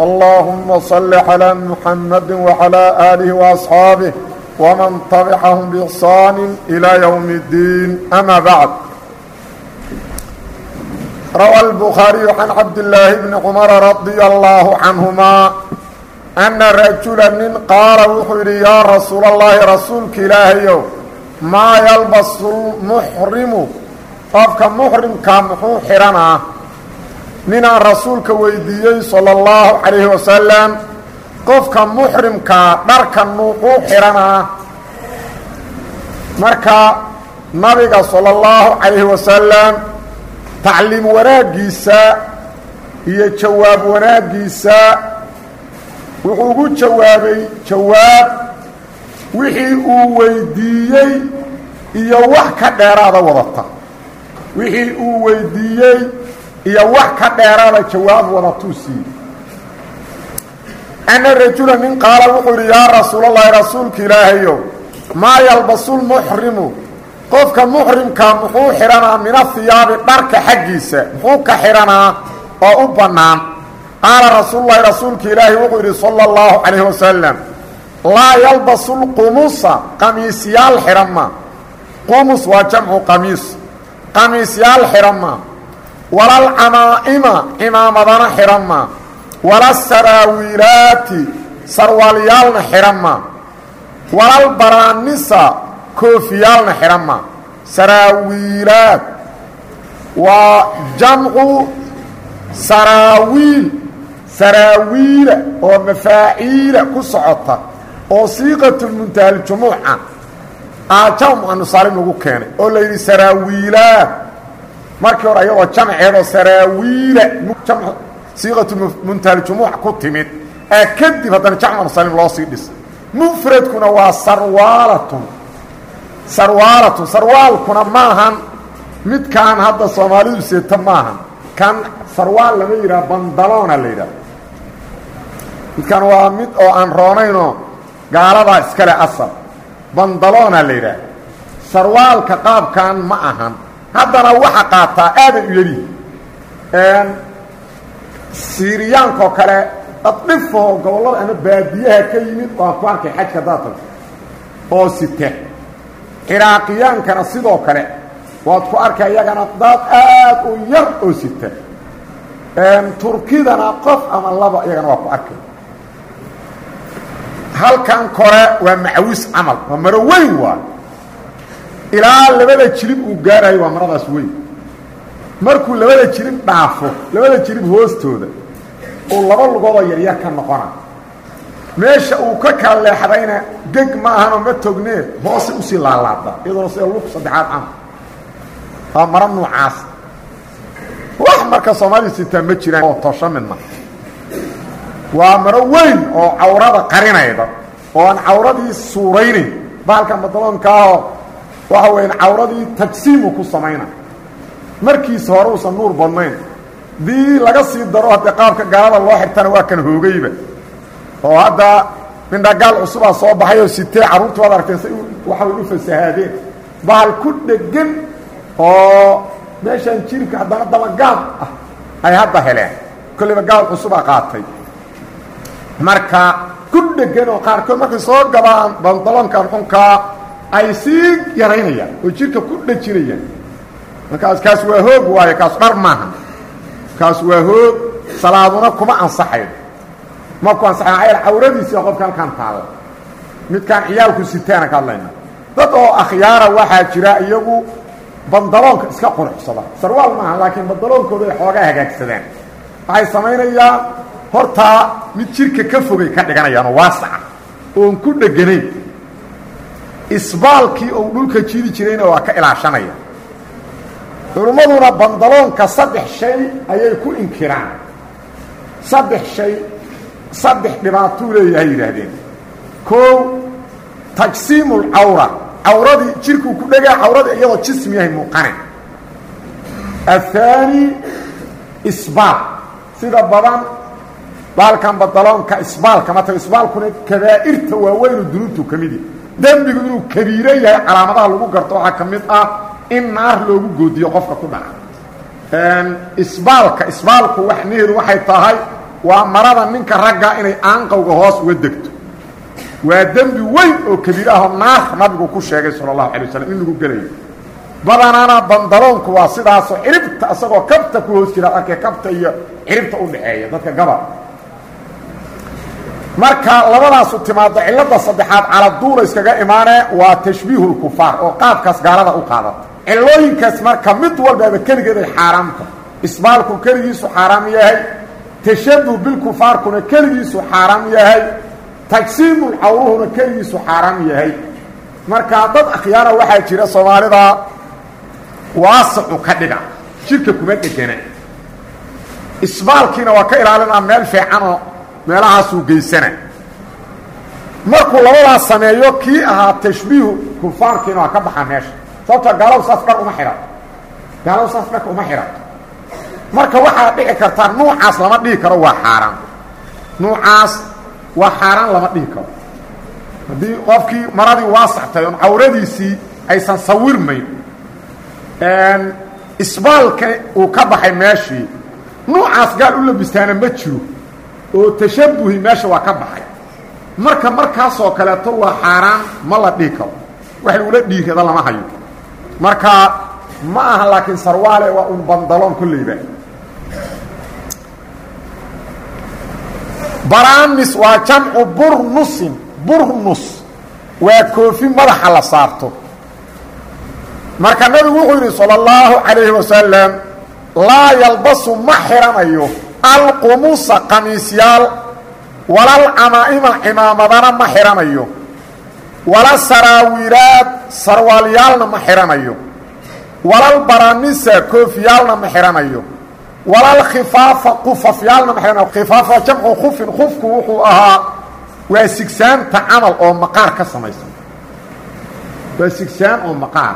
اللهم صل على محمد وعلى آله وأصحابه ومن تبعهم بإحسان إلى يوم الدين أما بعد روى البخاري عن عبد الله بن عمر رضي الله عنهما أن رجلا من قال وxuu yidhi يا رsuuل اللhi رasuulka ilaahayow maa يلبس المحrimu qofka محrimkaa muxuu xihanaa ninaan rasuulka weydiiyey sala allahu calayhi wasalam qofka muxrimkaa dharka nuuquu xihanaa marka nabiga sala allahu calayhi wasalam tacliim wanaaggiisa iyo jawaab wanaaggiisa wuxuu ugu jawaabay jawaab wixii uu weydiiyey iyo wax ka dheeraada wadata. Wixii uu weydiiyey iyo wax ka dheeraada jawaab wadatuu siiyey ana rajula nin qaala wuxuu yidhi yaa rasuulallaahi rasuulka ilaahayow maa yalbasulmuxrimu qofka muxrimkaa muxuu xidhanaa min ahiyaabi dharka xaggiisa muxuu ka xidhanaa oo u bannaan. Qaala rasuululahi rasuulka ilaahi wuxuu yidhi sala اllahu calayh wasalam laa yalbasu lqumusa qamiisyaal xidhan maa qumus waa jamcu qamiis qamiisyaal xidhan maa walalcamaa'ima cimaamadana xidhan maa walasaraawiilaati sarwaalyaalna xidhan maa walalbaraanisa koofiyaalna xidhan maa saraawiilaad waa jamcu saraawiil saraawiila oo mafaaciila ku socota oo siiqatulmuntahaaljumuuca aajam muanusaalim lagu keenay oo la yidhi saraawiilaad markii hore ayadoo jamceedoo saraawiila siiqatumuntahaaljumuuc ku timid ee kadib haddana jamc anusaalim loo sii dhisay mufradkuna waa sarwaalatun. Sarwaalatun sarwaalkuna maahan midkaan hadda soomaalidu seeta maahan kan sarwaal lama yidhaha bandaloona la yidhaha midkan waa mid oo aan roonaynoo gaaladaa iskale asal. Bandaloona la yidhaah. Sarwaalka qaabkan ma ahan haddana waxa qaataa aaday u yelihi siiriyaankaoo kale daddhifahoo gobollada ama baadiyaha ka yimid waa ku arkay xajka daatag oo sita ciraaqiyaankana sidoo kale waad ku arkay iyagana dad aad u yar oo sita turkidana qof ama laba iyagana waa ku arkay. Halkan kore waa macawis camal waa maro weyn waay ilaa labada jilib uu gaarayo waa maradaas weyn. Markuu labada jilib dhaafo labada jilib hoostooda uu laba lugoodoo yaryar ka noqona meesha uu ka kala leexdayna geg ma ahanoo ma tognee hoose u sii laalaada iyadoona sida lug saddexaad camal waa maro nuucaas. Wax marka soomaalida sitaa ma jiraan oo tosho midna waa maro weyn oo cawrada qarinayda oo aan cawradii suuraynayn baalka madaloonkaahoo waxa weya cawradii tajsiimu ku samayna. Markiisa hore uusan nuur badnayn. Dii laga sii daro haddee qaabka gaalada loo xirtana waa kan hoogayba. Oo hadda mindhagaal cusubaa soo baxay oo sitee carruurtu waad aragteen say waxa way u fasahaadeen. Bahal ku dhegan oo meeshaan jirka haddana dabagaab ah ay hadda heleen. Kollayba gaal cusubaa qaatay. Marka ku dhegan oo qaarkood markay soo gabaan bandaloonkan xunkaa ay sii yaraynayaan oo jirka ku dhejinayaan markaas kaas waa hoog waayo kaas dhar maaha. Kaas waa hoog salaaduna kuma ansaxayo ma ku ansaxay maxaa yaele cawradiisiia qofka halkaan taalla midkaan ciyaalku sitaana ka hadlayna. Dad oo akhyaara waxaa jira iyagu bandaloonka iska quruxsada. Sarwaal maaha laakiin bandaloonkooda ay xoogaa hagaagsadaan. Waxay samaynayaan hortaa mid jirka ka fogay ka dhiganayaanoo waasaca oon ku dheganayn isbaalkii uu dhulka jiri jirayna waa ka ilaashanaya. Culimmaduna bandaloonka saddex shay ayay ku inkiraan. Saddex shay saddex dhibaatuu leeyahay yidhaahdeen. Koow tajsiimu lcawra cawradii jirkuu ku dhegaa cawradii iyadoo jismi yahay muuqane. Athaani isbaal. Sida badan baalkan badaloonka isbaalka mata isbaalkuna kabaa'irta waaweynu dunuubtu ka mid yahy dembigu inuu kabiiro yahay calaamadaha lagu garto waxaa ka ah in naar loogu goodiyo qofka ku dhaca. Isbaalka isbaalku waxnaheedu waxay tahay waa marada ninka ragga inay aanqowga hoos uga degto. Waa dembi weyn oo kabiir ahoo naar nabigu ku sheegay sala allahu alay waslm in lagu gelayo. Badanaana bandaloonku waa sidaasoo ciribta isagoo kabta ku hoos jira arkay kabta iyo ciribta u dhaxeeya dadka gabal marka labadaasu timaado cilada saddexaad caladuula iskaga imaanee waa tashbiihu lkufaar oo qaabkaas gaalada u qaadata cilooyinkaas marka mid walbaaba keligeeday xaaraamta isbaalku keligiisu xaaraam yahay tashabuh bilkufaarkuna keligiisu xaaraam yahay tajsiimul cawruhuna keligiisu xaaraam yahay. Marka dad akhyaara waxaa jira soomaalida waasacu ka dhiga jirka kuma dhegana isbaalkiina waa ka ilaalinaa meel fiicanoo meelahaasuu geysana markuu labadaas sameeyo kii ahaa tashbiihu kufaarkiina waa ka baxa meesha. Sababta gaalow saas dhar uma xidhato gaalow saas dharka uma xidhato marka waxaa dhici kartaa nuucaas lama dhihi karo waa xaaraan. Nuucaas waa xaaraan lama dhihi karo. Haddii qofkii maradii waasaxtay oon cawradiisii aysan sawirmayn isbaalka uu ka baxay meeshii nuucaas gaal u labistaana ma jiro oo tashabuhi meesha waa ka baxay. Marka markaasoo kaleeto waa xaaraan ma la dhihi karo. Wax lagula dhiirada lama hayo. Marka ma aha laakiin sarwaale waa un bandaloon kolleyba baraamis waa jamcu burnusin burnus. Waa koofi madaxa la saarto. Marka nabigu wuxuu yidhi salى اllahu calayhi wasalam laa yalbasu ma xidhanayo alqumusa qamiisyaal walalcamaa'ima cimaamadana ma xidhanayo wala saraawiiraad sarwaalyaalna ma xidhanayo walalbaranisa koofiyaalna ma xidhanayo walalkhifaafa qufafyaalna ma xidhanayo khifaafa jamcu khufin khufku wuxuu ahaa waa sigsaanta camal oo maqaar ka samaysan. Waa sigsaan oo maqaar.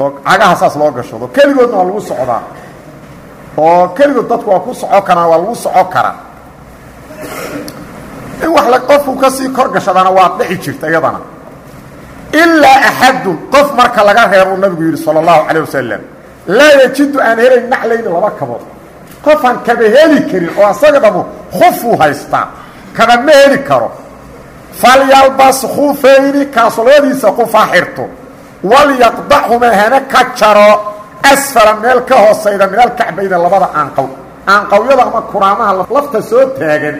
Oo cagaha saas loo gashado. Keligoodna waa socdaa oo keligood dadku waa ku soco karaan waa lagu soco karaa. In wax qofku ka sii kor gashadana waa dhici jirta iyadana. Ilaa axadun qof marka laga reebuu nabigu yidhi sala allahu calayh wasalam laa yajidu aan helayn naclayni laba kabood. Qofaan kaba heli karin oo asaga dhamu khufuu haystaa kaba ma heli karo. Falyalbas khufayni kaasoladiisa qufaa xirto. Walyaqdaxuma hana ka jaro asfala meel ka hoosayda min alkacbayda labada aanqow aanqowyada ama kuraamaha lafta soo taagan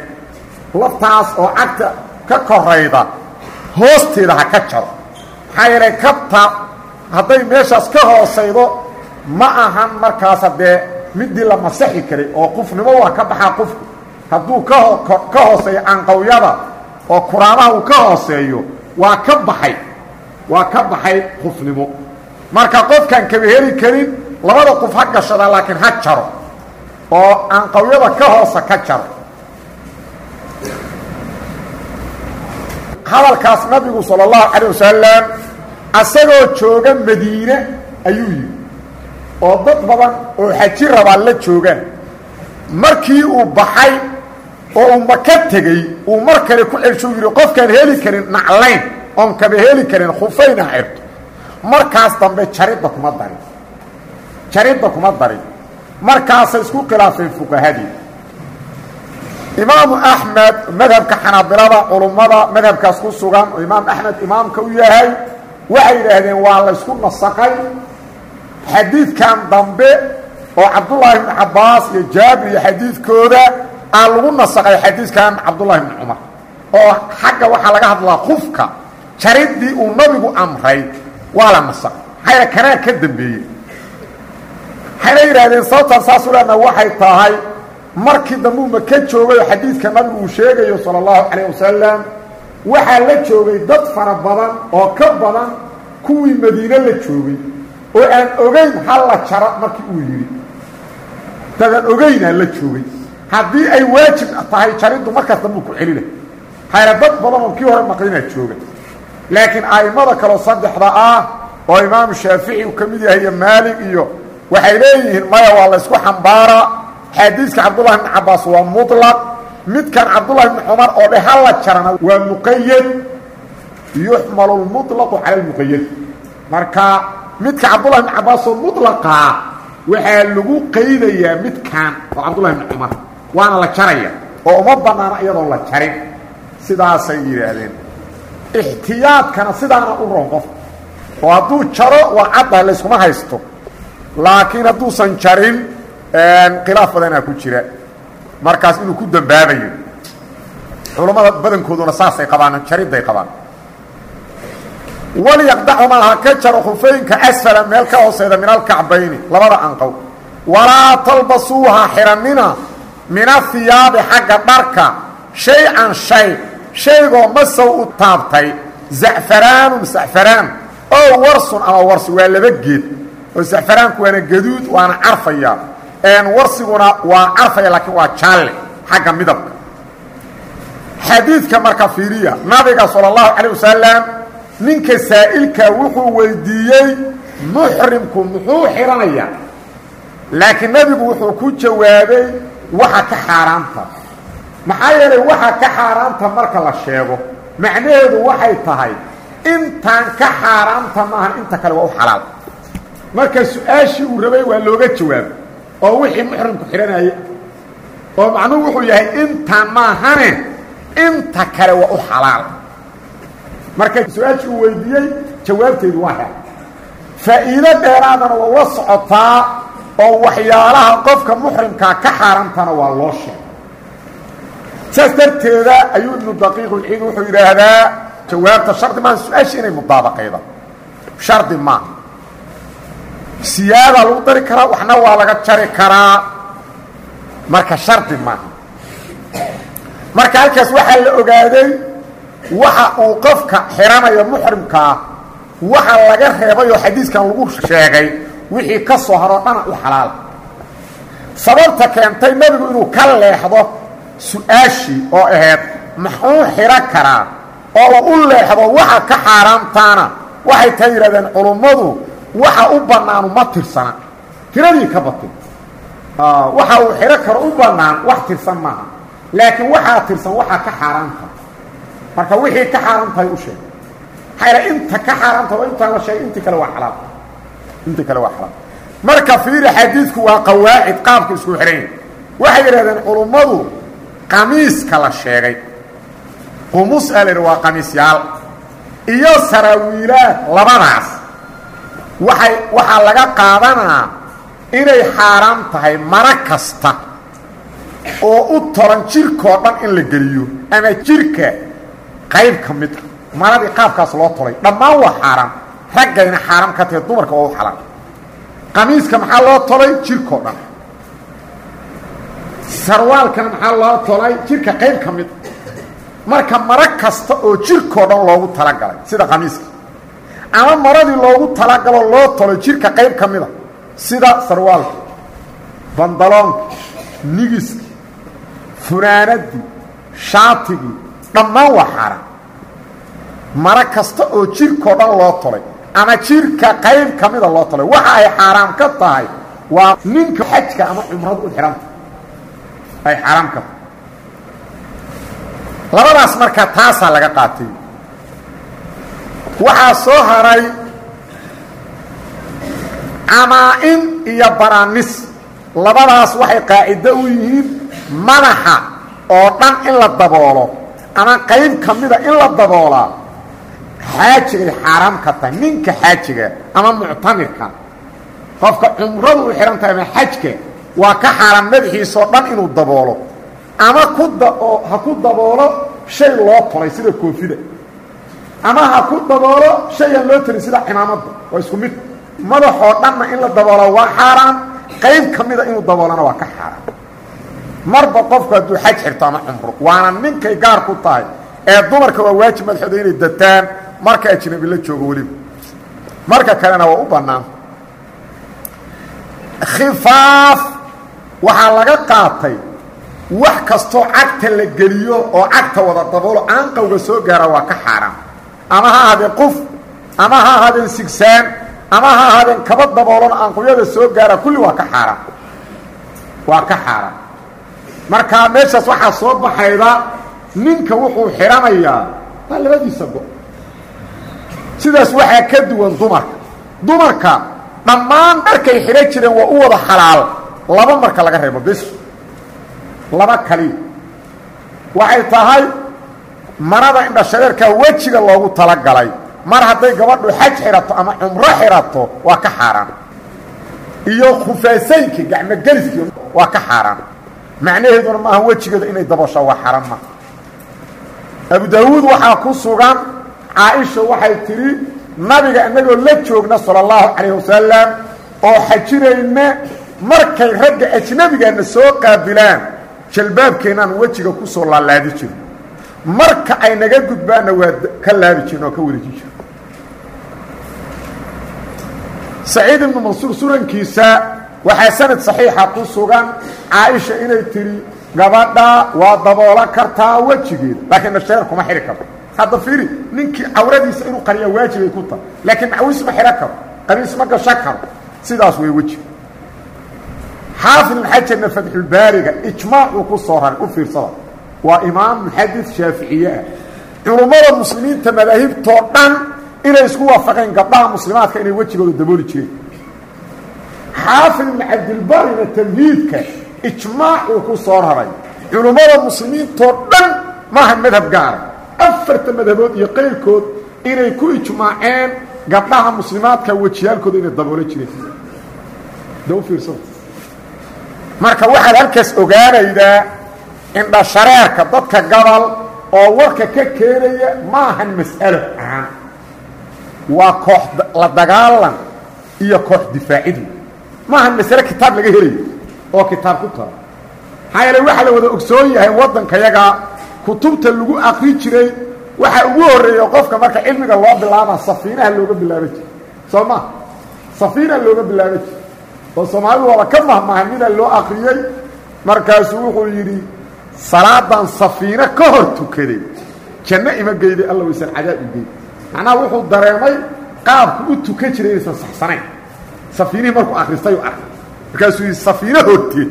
laftaas oo cagta ka korayda hoosteeda ha ka jaro. Maxaa yeelay kabta hadday meeshaas ka hoosaydo ma ahan markaas haddee midii la masaxi karay oo qufnimo waa ka baxaa qufku. Hadduu ka hooseeyo aanqowyada oo kuraamaha uu ka hooseeyo waa ka baxay waa ka baxay qufnimo marka qofkaan kaba heli karin labada qof ha gashada laakiin ha jaro oo aanqawyada ka hoosa ka jaro hadalkaas nabigu salى اllahu calيه wasalam asagoo jooga madiine ayuu yidhi oo dad badan oo xaji rabaa la joogaan markii uu baxay oo uu maka tegey uu mar kale ku celsho yidhi qofkaan heli karin naclayn oon kaba heli karin khufayna ha xirto markaas dambe jaridda kuma darin jaridda kuma darin markaasay isku khilaafeen fuqahadii. Imaamu axmed madhabka xanaabilada culummada madhabkaas ku sugan imaam axmed imaamka u yahay waxay yidhaahdeen waa la ysku nasaqay. Xadiidkan dambe oo cabdullaahi bni cabbaas iyo jaabir iyo xadiidkooda aa lagu nasaqay xadiidkan cabdullahi bni cumar. Oo xagga waxaa laga hadlaa kufka jariddii uu nabigu amray waa la nasay maxayna kanaa ka dambeeyey. Waxayna yidhaahdeen sababtaan saasu leena waxay tahay markii dambe uma ka xadiidka nabigu uu sheegayo sala allahu calayh wasalam waxaa la joogay dad fara badan oo ka badan kuwii madiine la joogay oo aan ogayn halla jara markii uu yidhi dadaan ogaynaa la joogay. Haddii ay waajib tahay jariddu markaas dambuu ku celina hayna dad badan oo kii hore maqlinaa jooga laakiin a'immada kaleo saddexda ah oo imaamu shaafici uu ka mid yahay iyo maalig iyo waxay leeyihiin maya waa la ysku xambaaraa xaadiiska cabdullahi bni cabbaas waa muطlaq midkan cabdullahi bni cumar oo dhe hala jarana waa muqayad yuxmalu lmuطlaqu cala lmuqayad marka midka cabdullahi bni cabbaas oo muطlaqaa waxaa lagu qaydayaa midkan oo cabdullahi bni cumar waana la jaraya oo uma banaana iyadoon la jarin sidaasay yidhaahdeen ixtiyaadkana sidaana u ron qof oo hadduu jaro waa caddaha layskuma haysto laakiin hadduusan jarin khilaaf badanaa ku jira markaas inuu ku dambaabayo culammada badankooduna saasay qabaan jaridday qabaan walyaqdacumaa ha ka jaro khufeynka asfala meel ka hooseyda min alkacbayni labada anqow walaa talbasuuha xihannina min ahiyaabi xagga dharka shay-an shay shaygoo masow u taabtay zacfaraanun sacfaraan oo warsun ama warsi waa laba geed oo sacfaraanku waana gaduud waana carfaya warsiguna waa carfaya laakiin waa jaalle xagga midabka xadiidka marka fiiriya nabiga salى اllahu calيه wasalam ninka saa'ilkaa wuxuu weydiiyey muxrimku muxuu xidhanaya laakiin nebigu wuxuu ku jawaabay waxa ka xaaraanta maxaa yeelay waxa ka xaaraanta marka la sheego macnaheedu waxay tahay intaan ka xaaraanta maahan inta kale waa u xalaal. Marka su'aashii uu rabay waa looga jawaabo oo wixii muxrimku xidhanaya oo macnuhu wuxuu yahay intaan maahane inta kale waa u xalaal. Marka su'aashii uu weydiiyey jawaabteedu waa hel. Faa'iido dheeraadana waa la socotaa oo waxyaalaha qofka muxrimkaa ka xaarantana waa loo sheegay saas darteeda ayuu ibnu daqiiqulciid wuxuu yidhaahdaa jawaabta shardi maaha su'aasha inay mudaabaqayda shardi maaha siyaadaa lagu dari karaa waxna waa laga jari karaa. Marka shardi maaha marka halkaas waxaa la ogaaday waxa uu qofka xidhanayo muxrimkaa waxa laga reebay oo xadiiskan lagu sheegay wixii ka soo haroo dhana u xalaala sababta keentay nebigu inuu ka leexdo su'aashii oo ahayd maxuu xidhan karaa oo u leexdo waxa ka xaaraamtaana? Waxay taa yidhahdeen culummadu waxa u bannaanu ma tirsana. Tiradii ka batin waxa uu xidho karo u bannaan wax tirsan maaha. Laakiin waxaa tirsan waxaa ka xaaraanta marka wixii ka xaaraantahay u sheeg maxaa inta ka xaaraanta waa intaan la sheegay intii kale waa xalaal. Intii kale waa xalaal. Marka fiiri xadiidku waa qawaacid qaabka isku xidhanya waxay yidhahdeen culummadu qamiiska la sheegay. Qumus yidhi waa qamiisyaal iyo saraawiilaad labadaas. Waxay waxaa laga qaadanaa inay xaaraam tahay maro kasta oo u tolan jirkoo dhan in la geliyo ama jirka qayb ka mid a maradii qaabkaas loo tolay. Dhammaan waa xaaraam. Raggayna xaaraam ka tahay dumarka waa u xalaal qamiiska maxaa loo tolay? Jirkoo dhan sarwaalkana maxaa loo tolay? Jirka qayb ka mid marka maro kasta oo jirkoo dhan loogu talagalay sida qamiiska ama maradii loogu talagalo loo tolay jirka qayb ka mida sida sarwaalka bandaloonka nigiski funaanadii shaatigii dhammaan waa xaaraan maro kasta oo jirkoo dhan loo tolay ama jirka qayb ka mida loo tolay waxa ay xaaraam ka tahay waa ninka xajka ama cumradu u xihanta ay xaaraam ka labadaas marka taasaa laga qaatay. Waxaa soo haray camaa-in iyo baraanis. Labadaas waxay qaacido u yihiin madaxa oo dhan in la daboolo ama qayb ka mida in la daboolaa xaajigay xaaraam tahay ninka xaajiga ama muctamirka. Qofka cumradu u xidhan tahay ama xajka waa ka xaaraan madaxiisao dhan inuu daboolo. Ama ha ku daboolo shay loo tolay sida koofida. Ama ha ku daboolo shayaan loo telin sida cimaamadda waa isku mid. Madaxoo dhanna in la daboolo waa xaaraan qayb ka mida inuu daboolana waa ka xaaraan marba qofku hadduu xaj xirto ama cumro waana ninkay gaar ku tahay ee dumarka waa waajib madaxooda inay dataan marka ajnabi la joogo weliba. Marka kalena waa u bannaan. Khifaaf waxaa laga qaatay wax kastoo cagta la geliyo oo cagta wada daboolo aanqawga soo gaara waa ka xaaraan ama ha ahaadeen qof ama ha ahaadeen sigsaan ama ha ahaadeen kaba daboolon aanqawyada soo gaara kulli waa ka xaaraan waa ka xaaraan marka meeshaas waxaa soo baxayda ninka wuxuu xidhanayaa waa labadiisa go. Sidaas waxaa ka duwan dumarka. Dumarka dhammaan dharkay xidhan jireen waa u wada xalaal laba marka laga reebo bes laba kaliya waxay tahay marada indhashareerkaa wejiga loogu talagalay. Mar hadday gabadhu xaj xidhato ama cumro xidhato waa ka xaaraan. Iyo khufaasaynki gacmogeliskii waa ka xaaraan. Macnaheeduna maaha wejigeeda inay dabasho waa xaran ma. Abu daawuud waxaa ku sugan caaisha waxay tidhi nabiga inagoo la joogna sala allahu calayh wasalam oo xajinayna markay ragga ajnabigaana soo qaabilaan jalbaabkeennaan wejiga ku soo laalaadi jirno marka ay naga gudbaanna waa ka laabi jirno oo ka wareejin jirno saciid ibnu mansuur sunankiisa waxaa sanad saxiixa ku sugan caaisha inay tidhi gabadha waa daboolan kartaa wejigeeda laakiin nashareer kuma xidhi karto hadda fiiri ninkii cawradiisa inuu qariya waajibay ku tahay laakiin macwiis ma xidhan karo qamiis ma gasho karo. Sidaas way wejiga xaafid xajarna fatxulbaariga ijmaacuu ku soo raray u fiirsada waa imaam muxadid shaaficiye ah culummada muslimiinta madaahibtoo dhan inay isku waafaqeen gabdhaha muslimaadka inay wejigooda dabooli jireen xaafid ibn cabdilbarina tamhiidka ijmaacuu ku soo raray culummada muslimiintoo dhan maaha madhab gaara afarta madhabood iyo qayrkood inay ku ijmaaceen gabdhaha muslimaadka wejiyaalkooda inay daboolo jireen da u fiirsada marka waxaad halkaas ogaanaydaa indhashareerka dadka gabal oo warka ka keenaya ma ahan mas'alo ahaan. Waa koox la dagaalan iyo koox difaacidu ma ahan masale kitaab laga helayo oo kitaab ku tala maxaa yeele waxaa la wada ogsoon yahay waddankayaga kutubta lagu akri jiray waxaa ugu horreeya qofka marka cilmiga loo bilaaba safiinaha looga bilaaba jira soo ma? Safiina looga bilaaba jira oo soomaalidu waaba ka mahmahay mida loo akriyey markaasuu wuxuu yidhi salaadan safiino ka hor tukaday janno ima geyday alla waysan cadaab igey macnaha wuxuu dareemay qaabku u tukan jiray inaysan saxsanayn. Safiinihii markuu akristay u arkay. Markaasuu yidhi safiino horteed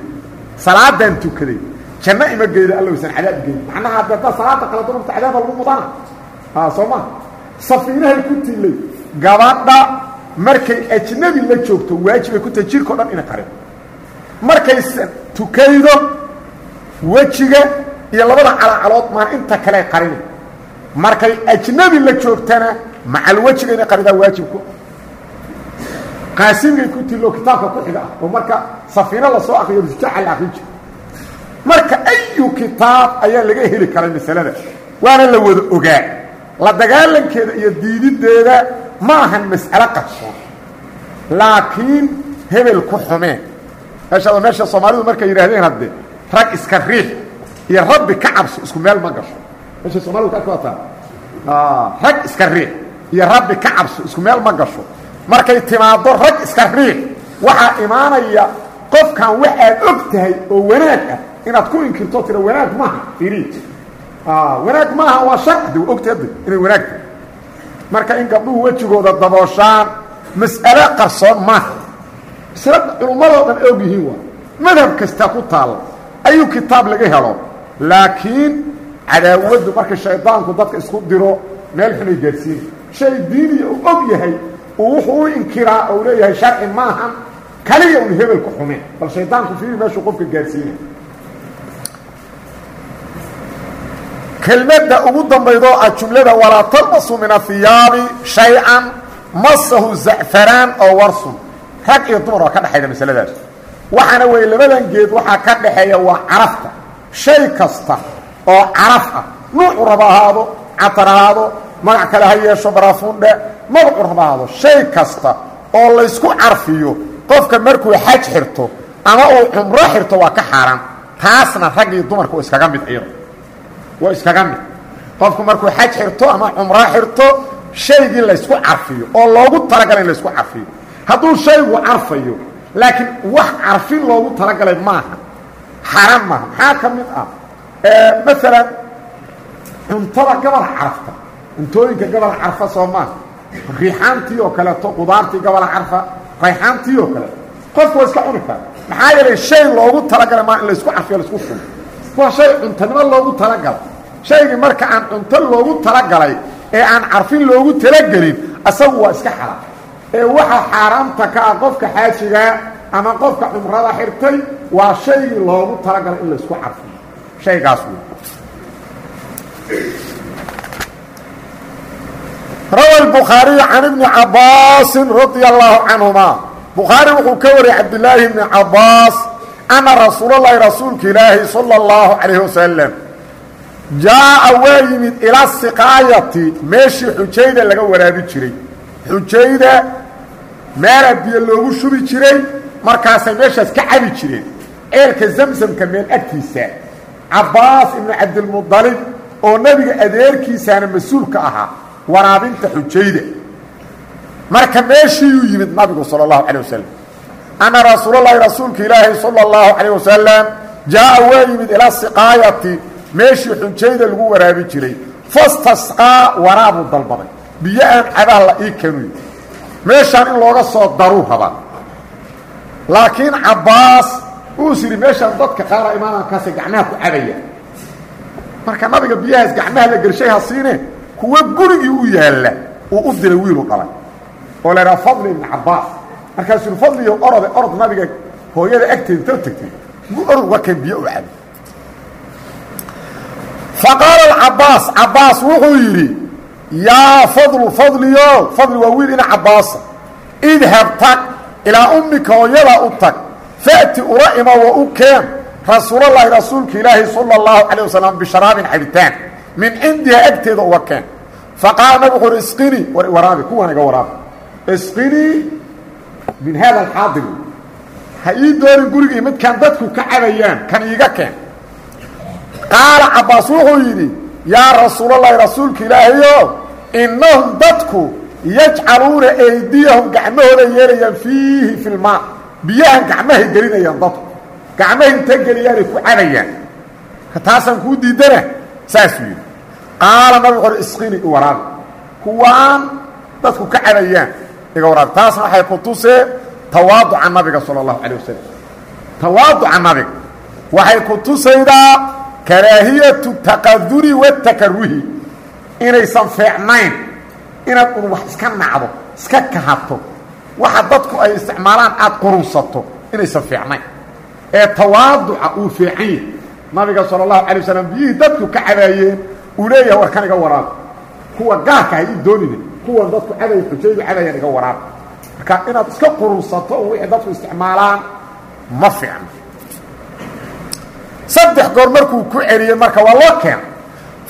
salaadan tukaday janno ima geyday alla waysan cadaab igey macnaha hadde haddaa salaada kala durubta cadaaba lagu mudana. A soo ma safiinahay ku tilay gabadha markay ajnabi la joogto waajibay ku tahay jirka o dhan ina qarin markaysan tukaydo wejiga iyo labada calacalood maan inta kale qarini markay ajnabi la joogtana macal wejiga inay qaridaa waajibku qaasimgay ku tilo kitaabka ku xiga ah oo marka safiino la soo akriyo rusjaca la akrin jiro marka ayu kitaab ayaa laga heli karay masalada waana la wada ogaa. La dagaalankeeda iyo diidideeda ma ahan mas'alo qarsoon laakiin hebel ku xumeen meeshaada meesha soomaalidu markay yidhaahdeen hadde rag iska riix iyo rabbi ka cabso isku meel ma gasho. Meesha soomalidu ka wataa rag iska riix iyo rabbi ka cabso isku meel ma gasho. Markay timaaddo rag iska riix waxaa imaanaya qofkan waxaad og tahay oo wanaag ah inaad ku inkirto tira wanaag maaha iri. Wanaag maaha waa ogtahay hadda inay wanaag tahay marka in gabdhuhu wejigooda dabooshaan mas'alo qarsoon maaha isla culummadoo dhan og yihiin waa madhab kasta ku taalla ayuu kitaab laga helo. Laakiin cadaawaddu marka shaydaanku dadka isku diro meel xunay gaadhsiina shay diiniya uu og yahay uu wuxuu u inkiraa ou leeyahay sharci maahan. Kaliya un hebelku xumeen bal shaydaanku fiiri meeshuu qofka gaadhsiinay kelmadda ugu dambaydoo ah jumlada walaa talbasuu min ahiyaabi shay-an masahu zacfaraan oo warsun. Rag iyo dumar waa ka dhexayda masaladaas. Waxaana weeye labadan geed waxaa ka dhaxeeya waa carafta. Shay kasta oo caraf ah. Nuucu raba ahaado catar ahaado magac kale ha yeesho baraafuundhe magacu raba ahaado. Shay kasta oo laysku carfiyo qofka markuu xaj xirto ama uu cumro xirto waa ka xaaraan. Taasna rag iyo dumarka iskaga mid iyado waa iskaga mid. Qofku markuu xaj xirto ama cumro xirto shaygii laysku carfiyo oo loogu talagalay in laysku carfiyo. Hadduu shaygu carfayo laakiin wax carfin loogu talagalay maaha. Xaaraan maaha. Maxaa ka mid ah? Maalan cuntada gabalha carafta cuntooyinka gabalha carfa soo maaha riixaantii oo kaleeto qudaartii gabalha carfa rayxaantii oo kale. Qofku waa iska cuni kara maxaa yeelay shay loogu talagalay maa in laysku carfiyo la isku fulo. Waa shay cuntanimo loogu talagalay shaygii marka aan cunto loogu talagalay ee aan carfin loogu talagelin asagu waa iska xalaal ee waxaa xaaraamta ka ah qofka xaajigaa ama qofka cumrada xirtay waa shaygii loogu talagalay in laysku carfiyo shaygaas wey rawa الbukhaariyu can ibni cabaasin radia allahu canهuma bukhaari wuxuu ka wariyey cabdilaahi bni cabaas ana rasuulalahi rasuulka ilaahi salى اllahu calayh wasalam jaaa waa yimid ilaa siqaayati. Meeshii xujayda laga waraabi jiray. Xujayda meela biyo loogu shubi jiray. Markaasay meeshaas ka cabi jireen. Ceelka zamzamka meel agtiisa. Cabaas ibnu cabdilmudalib oo nebiga adeerkiisaana mas'uulka ahaa waraabinta xujayda. Marka meeshiiyuu yimid nabigu sala allahu calay wasalam anna rasuulallaahi rasuulka ilaahay sala allahu calayh wasalam jaaa waa yimid ilaa siqaayati meeshii xujayda lagu waraabi jiray fastasqaa waraabuu dalbaday. Biyo aan cabaha la ii kenuy meeshaan in looga soo daruu rabaa laakiin cabbaas uus yidhi meeshaan dadka qaara imaanankaasay gacmaha ku cabaya. Marka nabiga biyahaas gacmaha la gelshay ha siine kuwa gurigii u yaalla uu u diray wiilu dhalay. Oo la idhaha fadli ibni cabbaas. Markaasuu yidhi fadliyo orode orod nabiga hooyada agteeda ta tagtay. Orod waa kan biyo u cabay faqaala alcabaas cabbaas wuxuu yidhi yaa fadlu fadliyo fadli waa wiil ina cabbaasa idhab tag ilaa ummika hooyadaa u tag fa'ti ula ima wa u keen rasuulallaahi rasuulka ilaahi sala allahu calay wasalam bisharaabin cabitaan min cindiha agteeda uga keen faqaala nabig wuxuu uhi isqinii war waraabi kuwan iga waraabi isqinii min haada alxaadir ha ii doonin gurigii midkaan dadku ka cabayaan kan iiga keen qaala cabbaas wuxuu yidhi yaa rasuulallaahi rasuulka ilaahayo innahum dadku yajcaluuna eydiyahum gacmahooda yeelayaan fiihi filmaa biyahan gacmahay gelinayaan dadku gacmahay inta geliyaanay ku cabayaan taasaan kuu diidana saasuu yidhi qaala nabig xor isqini i waraabi kuwaan dadku ka cabayaan iga waraabi taasna waxay ku tusee tawaaduca nabiga sala allahu calay wasalam tawaaduca nabiga waxay ku tusaydaa karaahiyatu taqaduri watakaruhi inaysan feecnayn inaad un wax iska nacdo iska kahato. Waxa dadku ay isticmaalaan aad qurunsato inaysan fiicnayn. Ee tawaaduca uu fiican yahay. Nabiga sala allahu calay wasalam biyihii dadku ka cabaayeen uu leeyahay war kan iga waraaba kuwa gaarka hay i doonine kuwan dadku cabaya xujaydu cabayaan iga waraaba marka inaad iska qurunsato wixii dadku isticmaalaan ma fiicno saddex goor markuu ku celiyey marka waa loo keena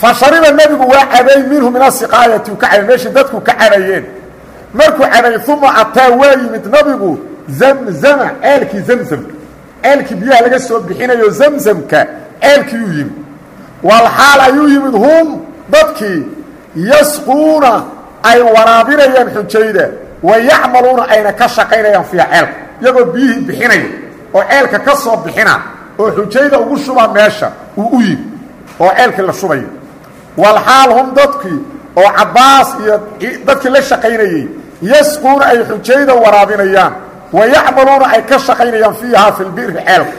fa shariba nebigu waa cabay minhu min asiqaayati uu ka cabay meeshii dadku ka cabayeen. Markuu cabay uma ataa waa yimid nabigu zamzama ceelkii zamzamka ceelkii biyaha laga soo bixinayo zamzamka ceelkiiyuu yimid. Walxaal ayuu yimid hum dadkii yasquuna ay waraabinayaan xujayda wa yacmaluuna ayna ka shaqaynayaan fiiha ceelka soo bixina oo xujayda ugu shuba meesha uu u yimi oo ceelkii la shubayo walxaal hum dadkii oo cabbaas iyo dadkii la shaqaynayey yasquuna ay xujayda waraabinayaan wa yacmaluuna ay ka shaqaynayaan fiihaa fi lbiri ceelka.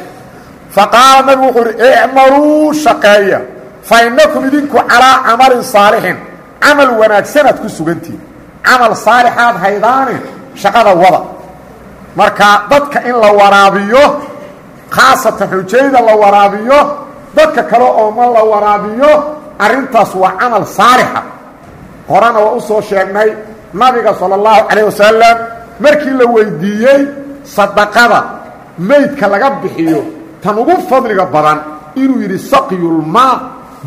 Fa qaala nabigu wuxuu uhi icmaluu shaqeeya fa innakum idinku calaa camalin saalixin camal wanaagsanaad ku sugantihin camal saalixaad haydaane shaqada wada. Marka dadka in la waraabiyo khaasatan xujayda la waraabiyo dadka kale ooma la waraabiyo arrintaas waa camal saalixa horena waa u soo sheegnay nabiga sala allahu calayh wasalam markii la weydiiyey sadaqada meydka laga bixiyo tan ugu fadliga badan inuu yidhi saqyulmaa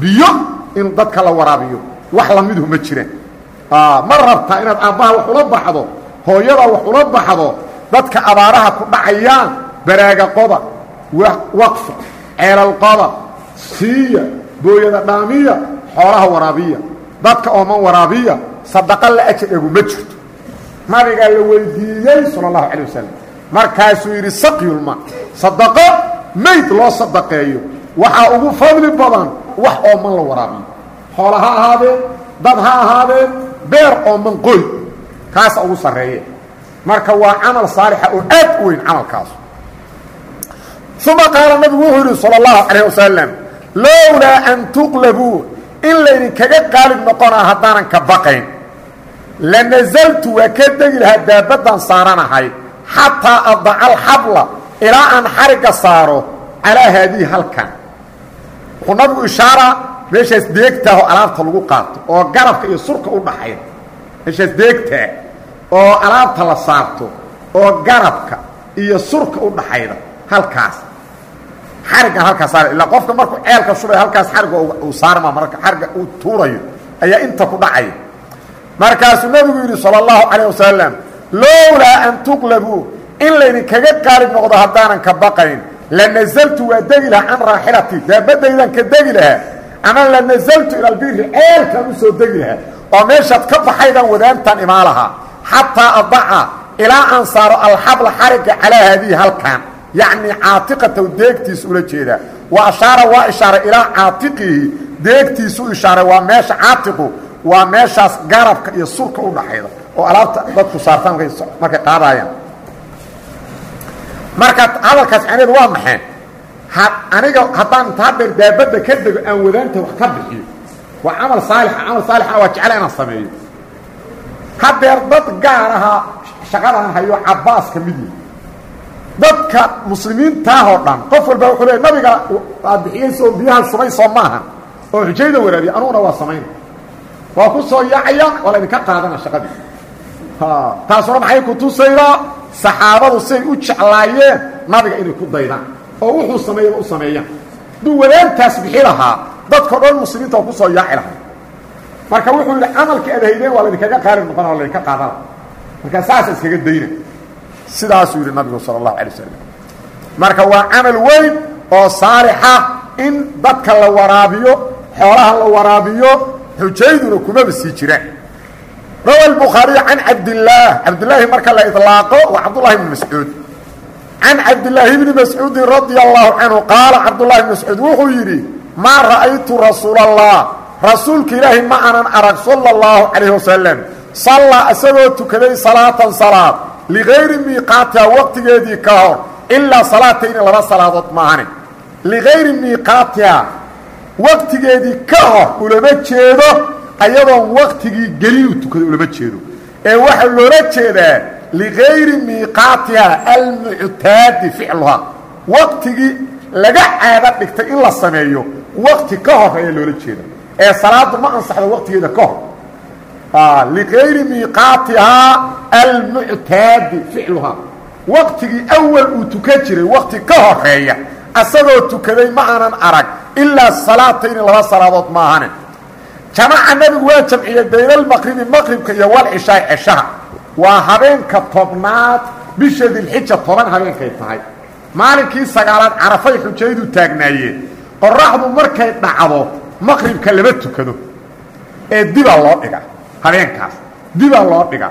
biyo in dadka la waraabiyo. Wax lamiduhu ma jiraan ma rabtaa inaad aabbaha wax ula baxdo hooyada wax ula baxdo dadka abaaraha ku dhacayaan baraaga qoda waqfa ceelal qoda siiya booyada dhaamiya xoolaha waraabiya. Dadka ooman waraabiya sadaqa la ajar egu ma jirto. Nabigaa la weydiiyey sala allahu calay wasalam markaasuu yidhi saqyulma sadaqo mayd loo sadaqeeyo. Waxaa ugu fadli badan wax ooman la waraabiyo. Xoola ha ahaadeen dad ha ahaadeen beer ooman qoy. Kaasa ugu sarreeye. Marka waa camal saalixa oo aad u weyn camalkaas uma qaala nabigu wuxuu yidhi salى اllahu calayh wasalam lowlaa an tuqlabuu in laydinkaga qaalib noqonaa haddaanan ka baqayn. Lanazaltu waa ka degi lahaa daabaddan saaranahay xataa adaca alxabla ilaa aan xarigga saaro calaa haadihi halkan. Wuxuu nabigu ishaaraa meeshaas deegtaahoo alaabta lagu qaato oo garabka iyo surka u dhaxayda meeshaas deegtaa oo alaabta la saarto oo garabka iyo surka u halkaas xarigan halkaa saar ilaa qofka markuu ceelka shubay halkaas xariga uu saarma marka xariga uu tuurayo ayaa inta ku dhacaya markaasuu nebigu yidhi sala allahu calayh wasalam lowlaa an tuqlabuu in laydinkaga qaalib noqdo haddaanan ka baqayn la nasaltu waa degi lahaa can raaxilati daabadaydan ka degi lahaa ama la nasaltu ila albiri ceelkaan u degi lahaa oo meeshaad ka baxaydaan wadaantaan imaa lahaa xataa adaca ilaa aan saaro alxabla xariga calaa haadihi halkaan yacni caatiqataw deegtiisu ula jeedaa. Wa ashaara waa ishaaray ilaa caatiqihi deegtiisu ishaaray waa meesha caatiqu waa meeshaas garabka iyo surka u dhaxayda oo alaabta dadku saartaan markay qaadaayaan marka hadalkaas macneedu waa maxay? Aniga haddaan inta hadeer daabadda ka dego aan wadaanta wax ka bixiyo. Waa camal saalixa camal saalixana waa jecla inaan sameeyo. Hadeer dad gaar ahaa shaqadan hayo cabaas ka mid yihi dadka muslimiintaahoo dhan qof walba wuxuu leey nabiga aa bixiyey soo biyaha shubay soo maaha. Oo xujayda waraabiya anuguna waa samayna waa ku soo yaacayaan waa laydinka qaadana shaqadii. Taasuna maxay ku tusaydaa saxaabadu siay u jeclaayeen nabiga inay ku daydaan oo wuxuu sameeyaba u sameeyaan. Hadduu wadaantaas bixi lahaa dadkao dhan muslimiinta oo ku soo yaaci lahaa. Marka wuxuu yidhi camalka aad haydeen waa laydinkaga qaalib noqona waa laydinka qaadana marka saasa iskaga dayna sidaasuu yidhi nabigu sala allahu alay wasalam marka waa camal weyn oo saalixa in dadka la waraabiyo xoolaha la waraabiyo xujayduna kumaba sii jiraan rawa الbukhaariي can cabdilaah cabdilaahi marka la iطlaaqo waa cabdullahi bn mascuud can cabdilaahi bni mascuudi radia allahu canhu qaala cabdullahi bn mascuud wuxuu yidhi maa ra'aytu rasuul allah rasuulka ilaahi ma anan arag salى اllahu calayh wasalam sallaa isagoo tukaday salaatan salaad ligayri miiqaatiha waqtigeedii ka hor ilaa salaatayni laba salaadood maahane ligayri miiqaatiha waqtigeedii ka hor ulama jeedo ayadoon waqtigii gelinu tukada ulama jeedo ee waxaa loola jeedaa ligayri miiqaatiha almuctaadi ficluhaa waqtigii laga caado dhigtay in la sameeyo waqti ka hor ayaa loola jeeda ee salaadu ma ansaxdo waqtigeeda ka hor ligayri miiqaatihaa almuctaadi ficluhaa waqtigii awal uu tukan jiray waqti ka horreeya asagoo tukaday ma aanan arag ilaa salaatayni laba salaadood maahane jamaca nabigu waa jamciyey baynalmaqribi maqribka iyo walcishaay ceshaha waa habeenka tobnaad bisha dilxija toban habeenkay tahay maalinkii sagaalaad carafay xujaydu taagnaayeen qoraxdu markay dhacdo maqribka lama tukado ee dibaa loo dhiga habeenkaas dibaa loo dhiga.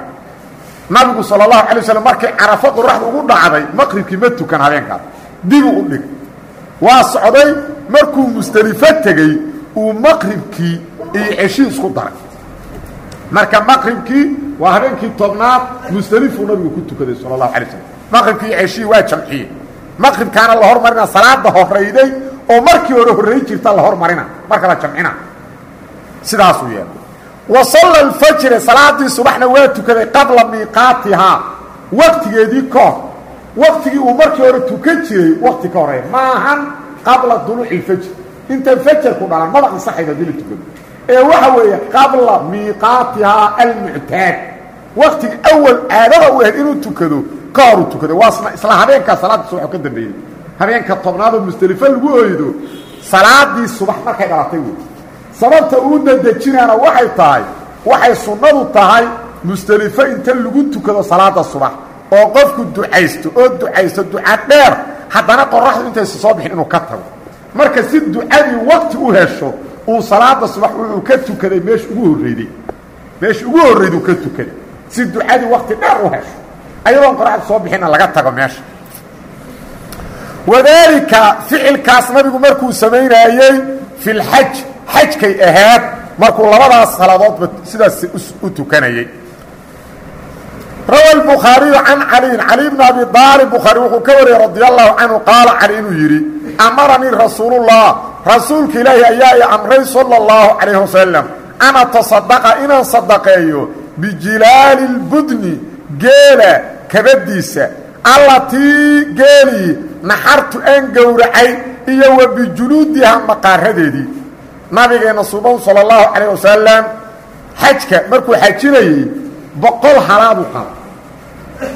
Nabigu sal اlahu alay waslam markay carafo qoraxdu ugu dhacday maqribkii ma tukan habeenkaas dibuu u dhig. Waa socday markuu musdelifo tegey uu maqribkii iyo ceshii isku daray. Marka maqribkii waa habeenkii tobnaad musdelifuu nabigu ku tukaday sal اlahu alay slam maqribkii iyo ceshii waa jamciyey maqribkaana la hormarina salaada horayday oo markii hore horray jirta la hormarina. Marka la jamcina sidaasuu yeelay wa salla alfajri salaadii subaxna waa tukaday qabla miiqaatihaa waqtigeedii ka hor waqtigii uu markii hore tukan jiray waqti ka horreeya maahan qabla duluuci اlfajr intaan fajarku dhalan maba ansaxayda dili tukado ee waxa weeye qabla miiqaatihaa almuctaad waqtigii awal caadada u ahayd inuu tukado ka horuu tukaday. Waa isla habeenkaa salaadii subax ka dambeeyey. Habeenka tobnaadoo musdelifo lagu oydo salaadii subax markay dhalatay wey sababta uu dadejinaana waxay tahay waxay sunnadu tahay musdelifo inta lagu tukado salaada subax oo qofku ducaysto oo ducaysto duca dheer haddana qoraxdu intaysa soo bixin inuu ka tago. Marka si ducadii waqti u hesho uu salaada subax wuxuu ka tukaday meesha ugu horreyday meesha ugu horreyduu ka tukaday si ducadii waqti dheer u hesho ayadoon qoraxdu soo bixinna laga tago meesha wadaalika ficilkaas nabigu markuu samaynaayey fi lxaj xajkay ahaad markuu labadaas salaadoodba sidaas u tukanayey rawa bukhaariyu can caliyin cali bn abi aalib bukhaari wuxuu ka wariyey radi allahu canhu qaala cali inuu yidhi amaranii rasuulullah rasuulka ilaahi ayaa i amray sala اllahu calayh wasalam an atasadaqa inaan sadaqeeyo bijilaali lbudni geela kabadiisa allatii geelii naxartu aan gowracay iyo wa bijuluudiha maqaaradeedii nabigeenna suban sala اllahu calayh wasalam xajka markuu xajinayey boqol halaaduu qalay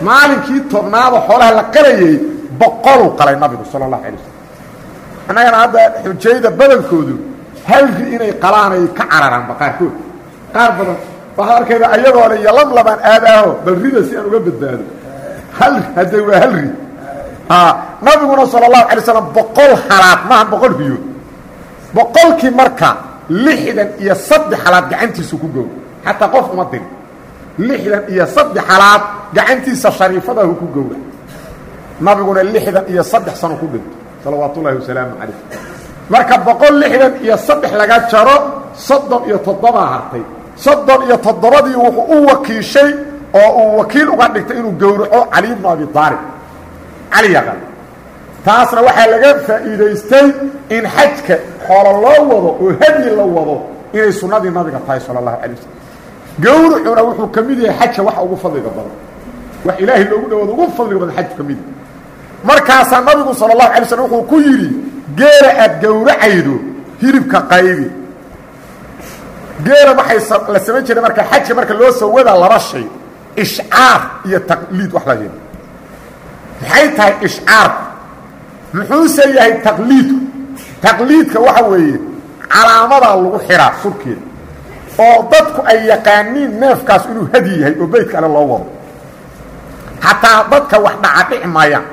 maalinkii tobnaada xoolaha la qalayey boqoluu qalay nabigu sala اllahu alay wasalam annagana hadda xujayda badankoodu halri inay qalaanay ka cararaanba qaarkood qaar badan waxaad arkayda ayagoo le iyo lamlamaan aadaaho bal rida si aan uga badbaado halri hadde waa halri nabiguna sala اllahu alay slam boqol halaad maaha boqol riyood boqolkii marka lixdan iyo saddex halaad gacantiisu ku gow xataa qof uma dirin lixdan iyo saddex halaad gacantiisa shariifadahu ku gowra. Nabiguna lixdan iyo saddex sano ku dhinto salawaat wasalaamu calayh. Marka boqol lixdan iyo saddex laga jaro soddon iyo toddobaa hartay. Soddon iyo toddobadii wuxuu u wakiishay oo uu wakiil uga dhigtay inuu gowraco cali bnu abi aalib cali taasna waxaa laga faa'iidaystay in xajka xoolo loo wado oo hadyi la wado inay sunnadii nabiga tahay sala allahu calay wasalam gowracuna wuxuu ka mid yahay xajka waxa ugu fadliga badan. Wax ilaahay loogu dhawaado ugu fadliga badan xajku ka mid yahay. Markaasaa nabigu sala allahu alay slm wuxuu ku yidhi geela aad gowracaydo hilibka qaybi. Geela waxay la samayn jiray marka xajka marka loo soo wadaa laba shay ishcaar iyo taqliid wax la yidha maxay tahay ishcaarku muxuuse yahay taqliidku? Taqliidka waxa weeye calaamadaa lagu xihaa surkeeda oo dadku ay yaqaaniin neefkaas inuu hadyi yahay oo beydka ale loo wado. Xataa dadka wax dhaca dhici maayaan.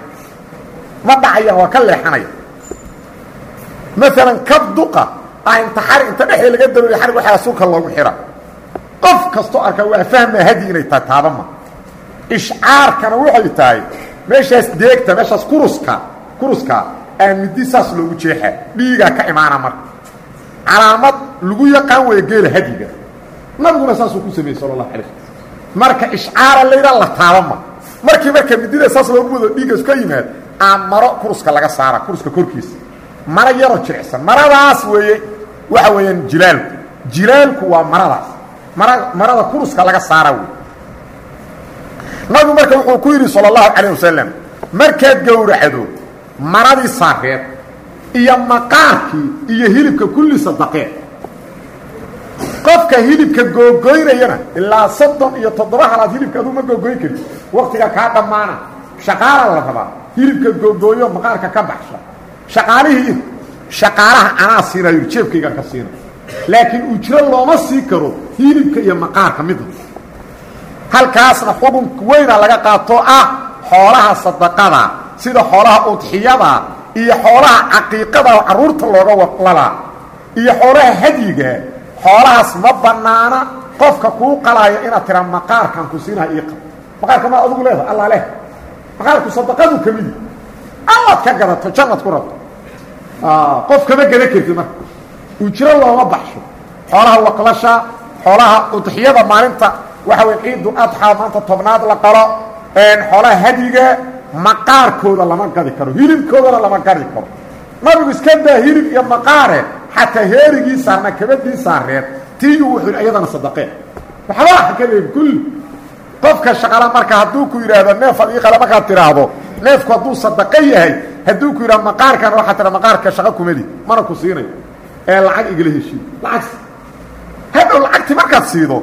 Ma dhacayaan waa ka leexanaya. Maalan kab duqa ah inta xari inta dhexda laga darooya xarig waxaa surka loogu xidha qof kastoo arkaa waa fahmaa hadyi inay tahay taabama ishcaarkana waxay tahay meeshaas deegta meeshaas kuruska kuruska aamidi saas loogu jeexaa dhiigaa ka imaana marka calaamad lagu yaqaan weeye geela hadyiga nabiguna saasuu ku sameeyey sala allahu alay slm marka ishcaara laydhaa la taabama markii marka midida saas loogu wado dhiiggaas ka yimaad aa maro kuruska laga saara kuruska korkiisa maro yaroo jilicsan maradaas weeye waxa weeyaan jilaalku jilaalku waa maradaas mara marada kuruska laga saara wey nabigu marka wuxuu ku yidhi salى اllahu calayه wasalam markaad gowracdo maradii saareed iyo maqaarkii iyo hilibka kulli sadaqee qofka hilibka googoynayana ilaa soddon iyo toddoba halaad hilibka aduu ma googoyn karin. Waktiga kaa dhammaana shaqaala la rabaa hilibka googooyo maqaarka ka baxsha. Shaqaalihii shaqaalaha anaa siinayo jeebkaygaan ka siina. Laakiin ujro looma sii karo hilibka iyo maqaarka midna halkaasna xukun weyna laga qaato ah xoolaha sadaqada sida xoolaha udxiyada iyo xoolaha caqiiqada oo carruurta looga lalaa iyo xoolaha hadyiga xoolahaas ma bannaana qofka kuu qalaayo inaad tiraa maqaarkan ku siinaha ii qab maqaarka ma adugu leedaha alla leh. Maqaarku sadaqadu ka midi allaad ka gadato jannad ku rabto. Qof kama gadan kartid marka. Ujro looma baxsho. Xoolaha waqlasha xoolaha udxiyada maalinta waxa wey ciidu adxaa maanta tobnaad la qalo. Xoolaha hadyiga maqaarkooda lama gadi karo hilibkoodana lama gadi karo. Nabigu iska daa hilib iyo maqaare xataa heerigii saarna kabadii saareed tiiyu wuxuu iyadana sadaqeen waxba ka leebi kulli qofka shaqala marka hadduu ku yidhaahdo neef ad ii qale markaad tidhaahdo neefku hadduu sadaqo yahay hadduu ku yidhahdo maqaarkan waxaa tiha maqaarka shaqa kumadi mana ku siinayo ee lacag igala heshiid lacag. Hadhow lacagti markaad siido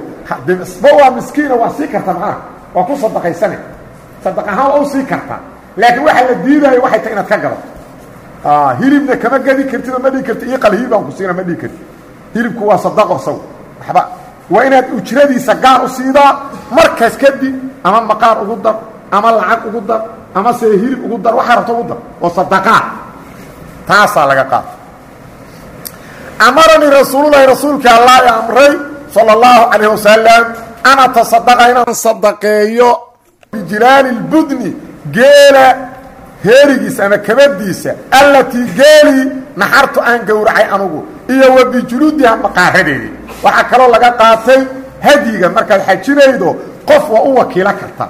ma waa miskiina waa sii karta maqaarka. Waa ku sadaqaysane sadaq ahaan u sii kartaa laakiin waxaa la diidaayo waxay tahay inaad ka gadato hilibna kama gadi kartid oo ma dhigi karti ii qal hilibaan ku siina ma dhigi kartid. Hilibku waa sadaqo isagu waxba. Waa inaad ujradiisa gaar u siidaa markaas kadib ama maqaar ugu dar ama lacag ugu dar ama se hilib ugu dar waxaa rabto ugu dar. Oo sadaqaa taasaa laga qaata amaranii rasuululahi rasuulkii allah i amray salى اllahu calayh wasalam an atasadaqa inaan sadaqeeyo bijilaali اlbudni geela heerigiisa ama kabadiisa allatii geelii naxartu aan gowracay anugu iyo wa bijuluudiha maqaaradeedii waxaa kaloo laga qaatay hadyiga markaad xajinaydo qof waa u wakiilo karta.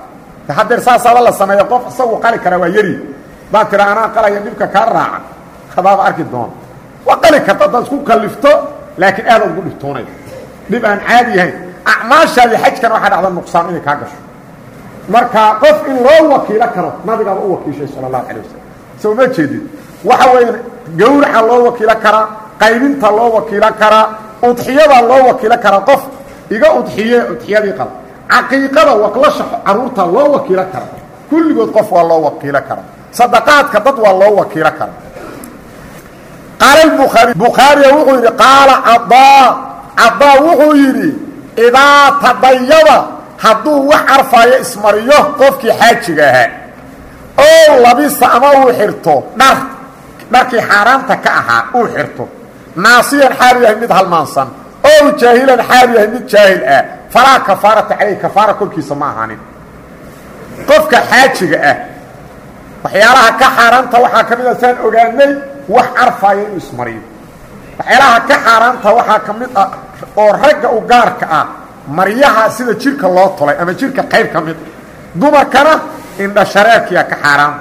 Haddeer saasaaba la sameeya qof isagu qali karaa waa yari baa tira anaa qalaya dhibka kaa raaca. Hadaaba arki doona waa qali karta haddaad isku kallifto laakiin aada ugu dhibtoonay. Dhib aan caadi yahayn acmaashaadii xajkana waxaa dhacda nuqsaan inay kaa gasho marka qof in loo wakiilo karo nabigaaba u wakiishay sala allahu calay wasalam soo ma jeedid waxa weeye gawraca loo wakiilo karaa qaybinta loo wakiilo karaa udxiyadaa loo wakiilo karaa qof iga udxiye udxiyadii qaba. Caqiiqada waklasha carruurta loo wakiilo kara. Kulligood qof waa loo wakiilo kara. Sadaqaadka dad waa loo wakiilo kara. Qaala bukhaari bukhaariya wuxuu yidhi qaala cadaa cadaa wuxuu yidhi idaa tadayaba hadduu wax carfaayo ismariyo qofkii xaajiga ahaa oo labisa ama uu xirto dhar dharkii xaaraanta ka ahaa uu xirto. Naasiyan xaalu yahay mid halmaansan oo jaahilan xaalu yahay mid jaahil ah. Falaa kafaarata calayh kafaara korkiisa ma ahaanin. Qofka xaajiga ah waxyaalaha ka xaaraanta waxaa ka mid a saan ogaanay wax carfaayo inuu ismariyo. Waxyaalaha ka xaaraanta waxaa ka mid ah oo ragga u gaarka ah maryaha sida jirka loo tolay ama jirka qayb ka mid dumarkana indhashareerkiia ka xaaraan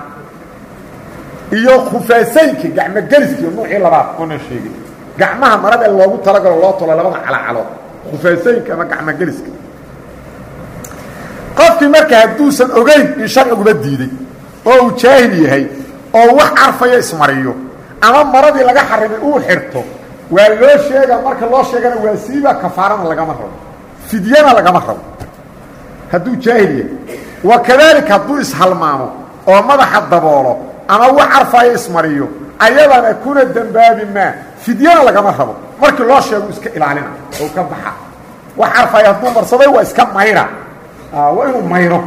iyo khufaasaynki gacmogeliski nuucii labaad. Oona sheegay gacmaha marada loogu talagalo loo tolo labada calacalood. Khufaasaynka ama gacmogeliska qofkii marka hadduusan ogeyn in sharciguba diiday oo uu jaahil yahay oo wax carfaya ismariyo ama maradii laga xarimay uu xirto waa loo sheega marka loo sheegana waa siiba kafaarana lagama rabo fidyana lagama rabo. Hadduu jaahil yahay. Wa kadaalika hadduu ishalmaamo oo madaxa daboolo ama wax carfaayo ismariyo ayadana kuna dembaabi maa fidyana lagama rabo. Markii loo sheego iska ilaalina oo ka baxa. Wax carfaayo hadduu marsaday waa iska mayra. Waa inuu mayro.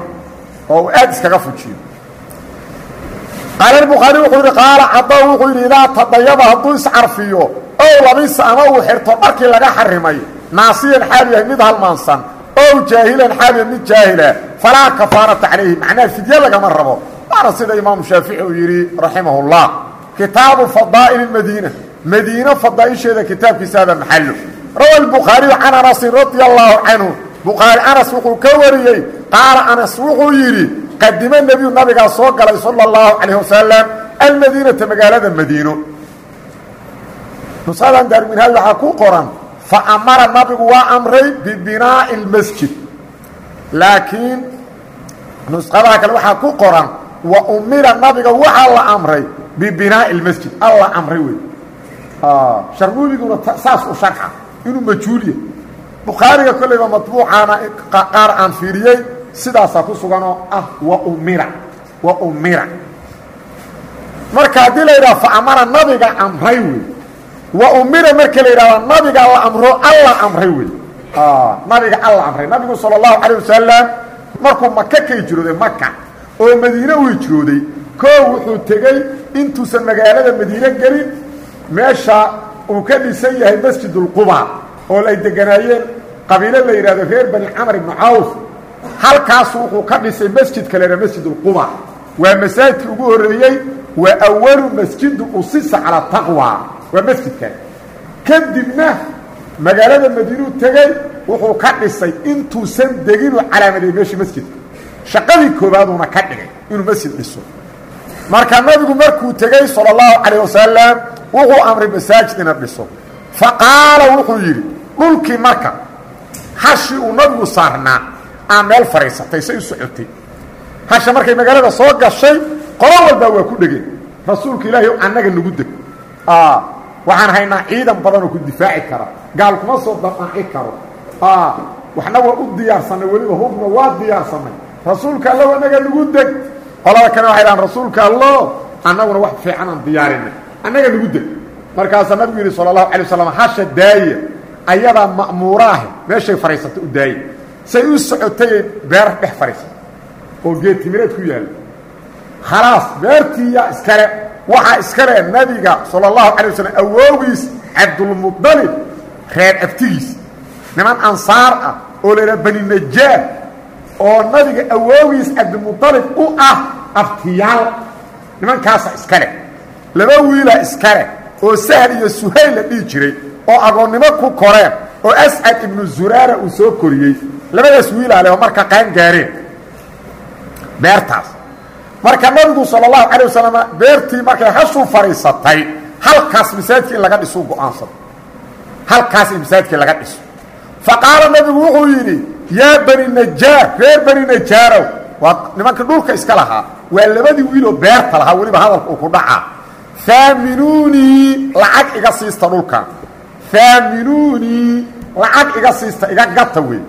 Oo aad iskaga fujiyo. Qaala bukhaari wuxuu yidhi qaala cada wuxuu yidhi idaa tadayaba hadduu iscarfiyo ow labisa ama uu xirto dharkii laga xarimay naasiyan xaal yahay mid halmaansan ow jaahilan xaal yahay mid jaahila falaa kafaarata calayhi macnaha fidye lagama rabo waana sida imaamu shaafici uu yidhi raximah اllah kitaabu fadaa'il madiina madiine fadaa'isheeda kitaabkiisa hada maxalo rawa bukhaariyu can anasin radia allaahu canhu bukhaari anas wuxuu ka wariyey qaala anas wuxuu yidhi qadima nebiyu nabigaa soo galay sala اllahu calayh wasalam almadiinata magaalada madiino nusadan daarminhaaj waxaa ku qoran fa amara nabigu waa amray bibinaa'i اlmasjid laakiin nusqadaha kale waxaa ku qoran wa umira nabiga waxaa la amray bibinaa'i اlmasjid alla amray wey sharmuudiguna saas u sharxa. Inuu majhuuliya. Bukhaariga kollayba matbuucaana qaar aan fiiriyey sidaasaa ku suganoo ah wa umira. Wa umira. Marka haddii la yidhaha fa amara nabiga amray wey wa umira marka la yidhahda nabiga la amro alla amray wey nabiga alla amray nabigu salى اllahu calيه wasalam markuu maka ka hijrooday maka oo madiine u hijrooday koo wuxuu tegey intuusan magaalada madiine gelin meesha uu ka dhisan yahay masjid اlquba oo ay deganaayeen qabiilo la yidhahdo reer bani camr ibnu cawf halkaasu wuxuu ka dhisay masjidka la yidhah masjid اlquba waa masaajidkii ugu horreeyey waa awalu masjidu usisa calaa taqwa waa masjidkan kadibna magaalada madiinuu tegey wuxuu ka dhisay intuusan deginuu calaamadeey meeshii masjidka. Shaqadii koobaaduna ka dhigay inuu masjid dhiso. Marka nabigu markuu tegey salى اllahu calayh wasalam wuxuu amray masaajid ina dhiso. Fa qaala wuxuu yidhi dhulkii marka hashii uu nabigu saarnaa aa meel fadhiisatay say u socotay. Hasha markay magaalada soo gashay qolo walbaa waa ku dhegeen rasuulka ilaahay annaga nagu deg waxaan haynaa ciidan badanoo ku difaaci kara. Gaal kuma soo damaaci karo. Waxna waa u diyaarsanay weliba hubna waa diyaarsanay rasuulka allo annaga nagu deg. Qolada kale waxay dhahaan rasuulka allo annaguna wax fiican aan diyaarinay annaga nagu deg. Markaasaa nabigu yidhi sala allahu alay hasha daaya ayadaa ma'muuraahe. Meeshay fadhiisatay u daaya say u socotay beer dhex fadhiisatay oo geedtimireed ku yaalla khalaas beertiiyaa iskale waxaa iskale nabiga salى اlahu alay waslm awoogiis cabdulmuطalib reer abtigiis niman ansaar ah oo la yidhaha bani najaar oo nabiga awoogiis cabdilmuطalib u ah abtiyaal nimankaasa iska leh laba wiila iska leh oo sahl iyo suhayl la dhihi jiray oo agoonnimo ku koreen oo ascad ibnu zuraara uu soo koriyey labadaas wiilaa leh oo marka qaan gaareen beertaas marka nabigu sal اlahu alيه wasalam beertii markay hashuu fadhiisatay halkaas masaajidka in laga dhisuu go-aansado halkaas in masaajidkii laga dhiso faqaala nabigu wuxuu yidhi yaa bani najaar reer bani najaarow waa nimanka dhulka iska lahaa waa labadii wiiloo beerta lahaa weliba hadalka uu ku dhacaa aaminuunii lacag iga siista dhulkan aaminuunii lacag iga siista iga gata wey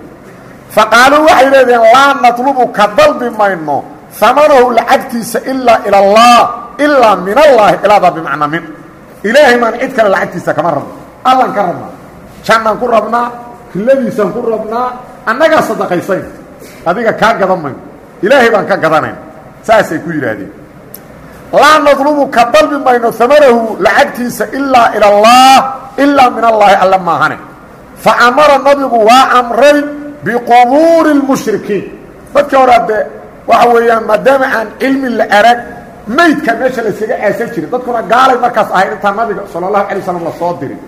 faqaaluu waxay leedaheen laa natlubu ka dalbi mayno amanahu lacagtiisa ilaa ila allah ilaa min allaahi ilaada bimacnaa min. Ilaahay maan cid kale lacagtiisa kama rabno allaan ka rabnaa jannaan ku rabnaa riladiisaan ku rabnaa annagaa sadaqaysayn. Adiga kaa gadan mayno ilaahay baan ka gadanayn saasay ku yidhaahdeen. Laa nadlubu ka dalbi mayno amanahu lacagtiisa ilaa ila allah ilaa min allaahi alle maahane. Fa amara nabigu waa amray biqubuuri اlmushrikiin dadkii hore adee waxa weeyaan maadaama aan cilmi la arag maydka meesha laysaga aasan jirin. Dadkuna gaalay markaas ahayd intaan nabiga sala allahu alay slam la soo dirin.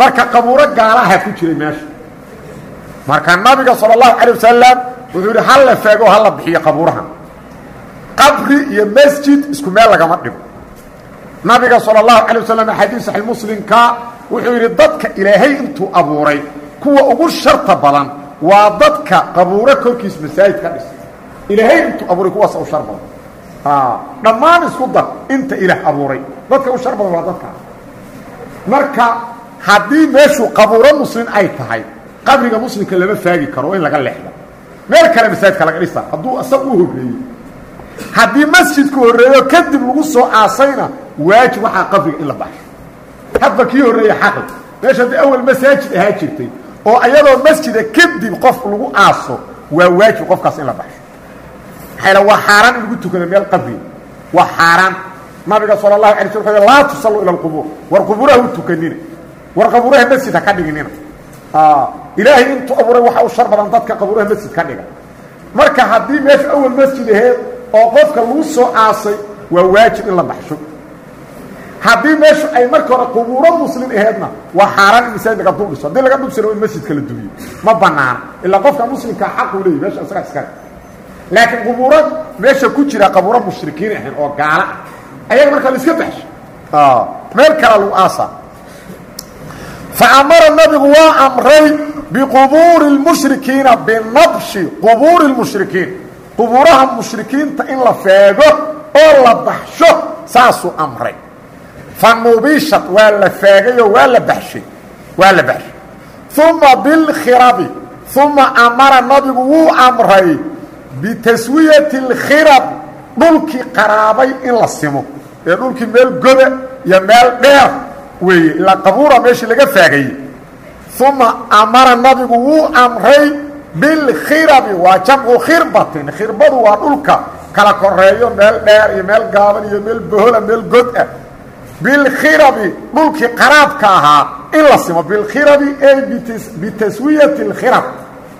Marka qabuuro gaalaha ku jiray meesha. Marka nabiga sala allahu calay wasalam wuxuu yidhi hal la faago hala bixiyo qabuurahan. Qabri iyo masjid isku meel lagama dhigo. Nabiga sala allahu calay wasalam xadiis saxi muslimka wuxuu yidhi dadka ilaahay intuu abuuray kuwa ugu sharta badan waa dadka qabuuro korkiis masaajid ka dhisa ilaahay intuu abuuray kuwaas u shar badan. Dhammaan isku dar inta ilaah abuuray. Dadka u shar badan waa dadkaas marka haddii meeshu qabuuro muslim ay tahay qabriga muslimka lama faagi karo in laga leexda meel kale masaajidka laga dhisa hadduu isaga u horreeyey. Haddii masjidku horreeyo kadib lagu soo aasayna waajib waxaa qabriga in la baxsho hadba kii horreeye xaqi. Meesha haddii awal masaajid ahaa jirtay oo ayadoo masjida kadib qof lagu aaso waa waajib qofkaas in la baxsho waa xaaraan in lagu tukado meel qabriga waa xaaraan. Nabiga sal اlahu alay sl laa tusaluu ila اqubuur war qubuuraha u tukanina war qabuuraha masjid ha ka dhiginina ilaahay intuu abuuray waxa u shar badan dadka qabuuraha masjid ka dhiga. Marka haddii meesha awal masjid aheed oo qofka lagu soo aasay waa waajib in la baxsho. Haddii meeshu ay marka hore qubuuro muslim aheedna waa xaaraan in masaajid laga dul dhiso haddii laga dhubsano in masjidka la dubiyo ma banaana ilaa qofka muslimkaa xaquu leeyay meesha isagaa iskale laakiin qubuuro meesha ku jira qabuuro mushrikiin ahayn oo gaala ayaga markaa la iska baxsho meel kala lagu aasa fa amara nabigu waa amray biqubuuri اlmushrikiina binabshi qubuuri اlmushrikiin qubuuraha mushrikiinta in la feego oo la baxsho saasuu amray. Fa nubishat waa la feegayoo waa la baxshay waa la baxshay. Uma bilkhirabi uma amara nabigu wuu amray bitaswiyati اlkhirab dhulkii qaraabay in la simo ee dhulkii meel goda iyo meel dheer weeye ilaa qabuura meeshii laga faagayey uma amara nabigu wuu amray bilkhirabi waa jamcu khirbatin khirbadu waa dhulka kala koreeyo meel dheer iyo meel gaaban iyo meel bohola meel god ah bilkhirabi dhulkii qaraabka ahaa in la simo bilkhirabi e bitaswiyati اlkhirab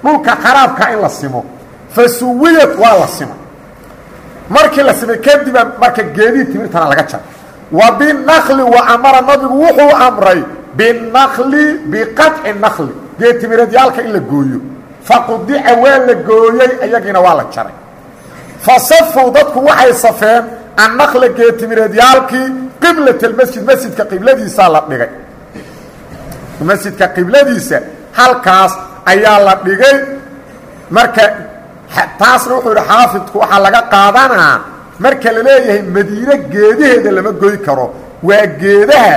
dhulka qaraabka in la simo fasuwiyad waa la sima. Markii la simay kadiba marka geedihii timirtana laga jaray wa binakli wa amara nabigu wuxuu amray binakli biqaطci nakli geed timireedyaalka in la gooyo. Faqudica waa la gooyey ayagiina waa la jaray. Fasafuu dadku waxay safeen annakla geed timireedyaalkii qiblat اlmasjid masjidka qibladiisaa la dhigay. Masjidka qibladiisa halkaas ayaa la dhigay. Marka taasna wuxuu yidhi xaafidku waxaa laga qaadanaa marka la leeyahay madiine geedaheeda lama goy karo. Waa geedaha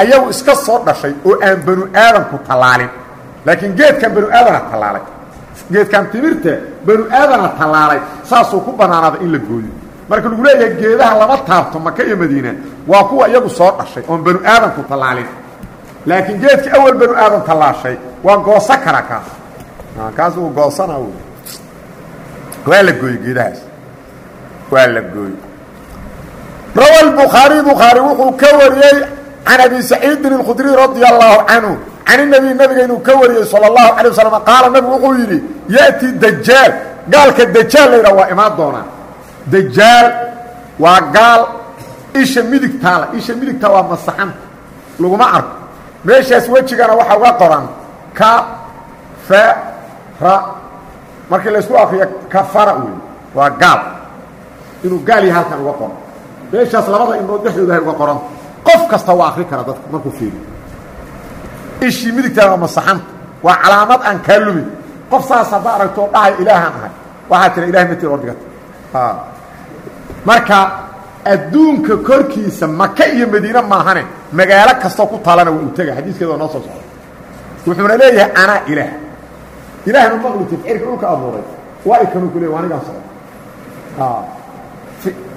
ayagu iska soo dhashay oo aan banu aadamku tallaalin. Laakiin geedkan banu aadana tallaalay. Geedkan timirta banu aadana tallaalay. Saasuu ku bannaanaada in la gooyo. Marka lagu leeyahay geedaha lama taabto maka iyo madiina waa kuwa iyagu soo dhashay oon banu aadamku tallaalin. Laakiin geedkii awal banu aadam tallaashay waa goosa kara kaas. Kaas uu goosana waa la gooye geedahaas waa la gooye rawa الbukhaariي bukhaari wuxuu ka wariyey can abi saciidin الkhudriي radي الlahu canhu can الnebi nabiga inuu ka wariyey salى الlahu عalيه waslm qaala nabigu wuxuu yidhi yaأti dajaal gaalka dajaal la yidhah waa imaan doonaa dajaal waa gaal isha midigtaala isha midigtaa waa masaxanta laguma arko meeshaas wejigana waxaa uga qoran ka fa ra markii laysku akriyo kafara wey waa gaal inuu gaal yahay halkan uga qoran meeshaas labada indhood dhexdoodahay uga qoran. Qof kasta waa akri kara dadka markuu fiiriyo. Ishii midigtaa waa masaxanta waa calaamad aan kaa lumin qof saas hadda aragtoo dhahay ilaahaan ahay. Waxaa tira ilahay matir oo dhigata marka adduunka korkiisa maka iyo madiine maahane magaalo kastoo ku taalana waa u tega xadiiskeeda waa noo soo socda wuxuuna leeyahay anaa ilaah ilaahna maqlitid cirka dhulka abuuray. Waa ikanuu ku leey waa anigaan socda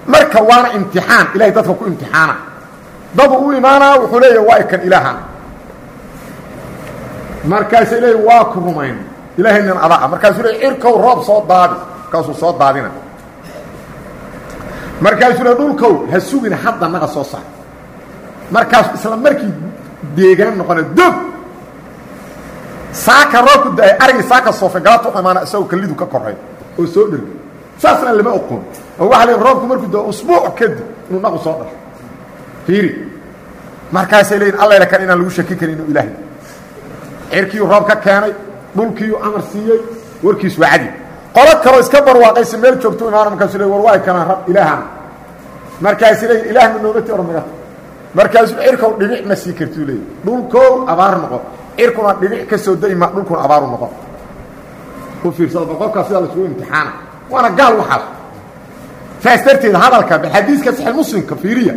marka waana imtixaan ilahay dadka ku imtixaana. Dadu u imaanaa wuxuu leeyahay waa ikan ilaahan. Markaasay leeya waa ku rumayn. Ilaahaynan adaa. Markaasuu le cirkow roob soo daadi markaasuu soo daadina. Markaasuu le dhulkow ha sugina hadda naga soo saar. Markaasu isla markii deegaan noqona dog saaka roobku da'ay arigii saaka soofe galabta u imaana isagoo kalidu ka koray oo soo dhergay. Saasna lama oqon oo waxa le roobku markuu da usbuuc kadib inuu naqu soo dhasho. Fiiri. Markaasay leeyiin allayla kan inaan lagu shaki karin inuu ilaahay. Cirkiiu roob ka keenay dhulkiiu amar siiyey warkiis waa cadi qolo kaloo iska barwaaqaysa meel joogto imaana markaasu le war waay kanaan rab ilaahan. Markaasi leeyi ilaah ma noogati or nagata markaasuu cirkow dhibic ma sii kartuu leeya dhulkow abaar noqon cirkuna dhibic ka soo dayma dhulkuna abaaru noqon. U fiirsada bal qofkaa sidaa laisugu imtixaana. Waana gaal waxaas. Saas darteed hadalka xadiiska saxi muslimka fiiriya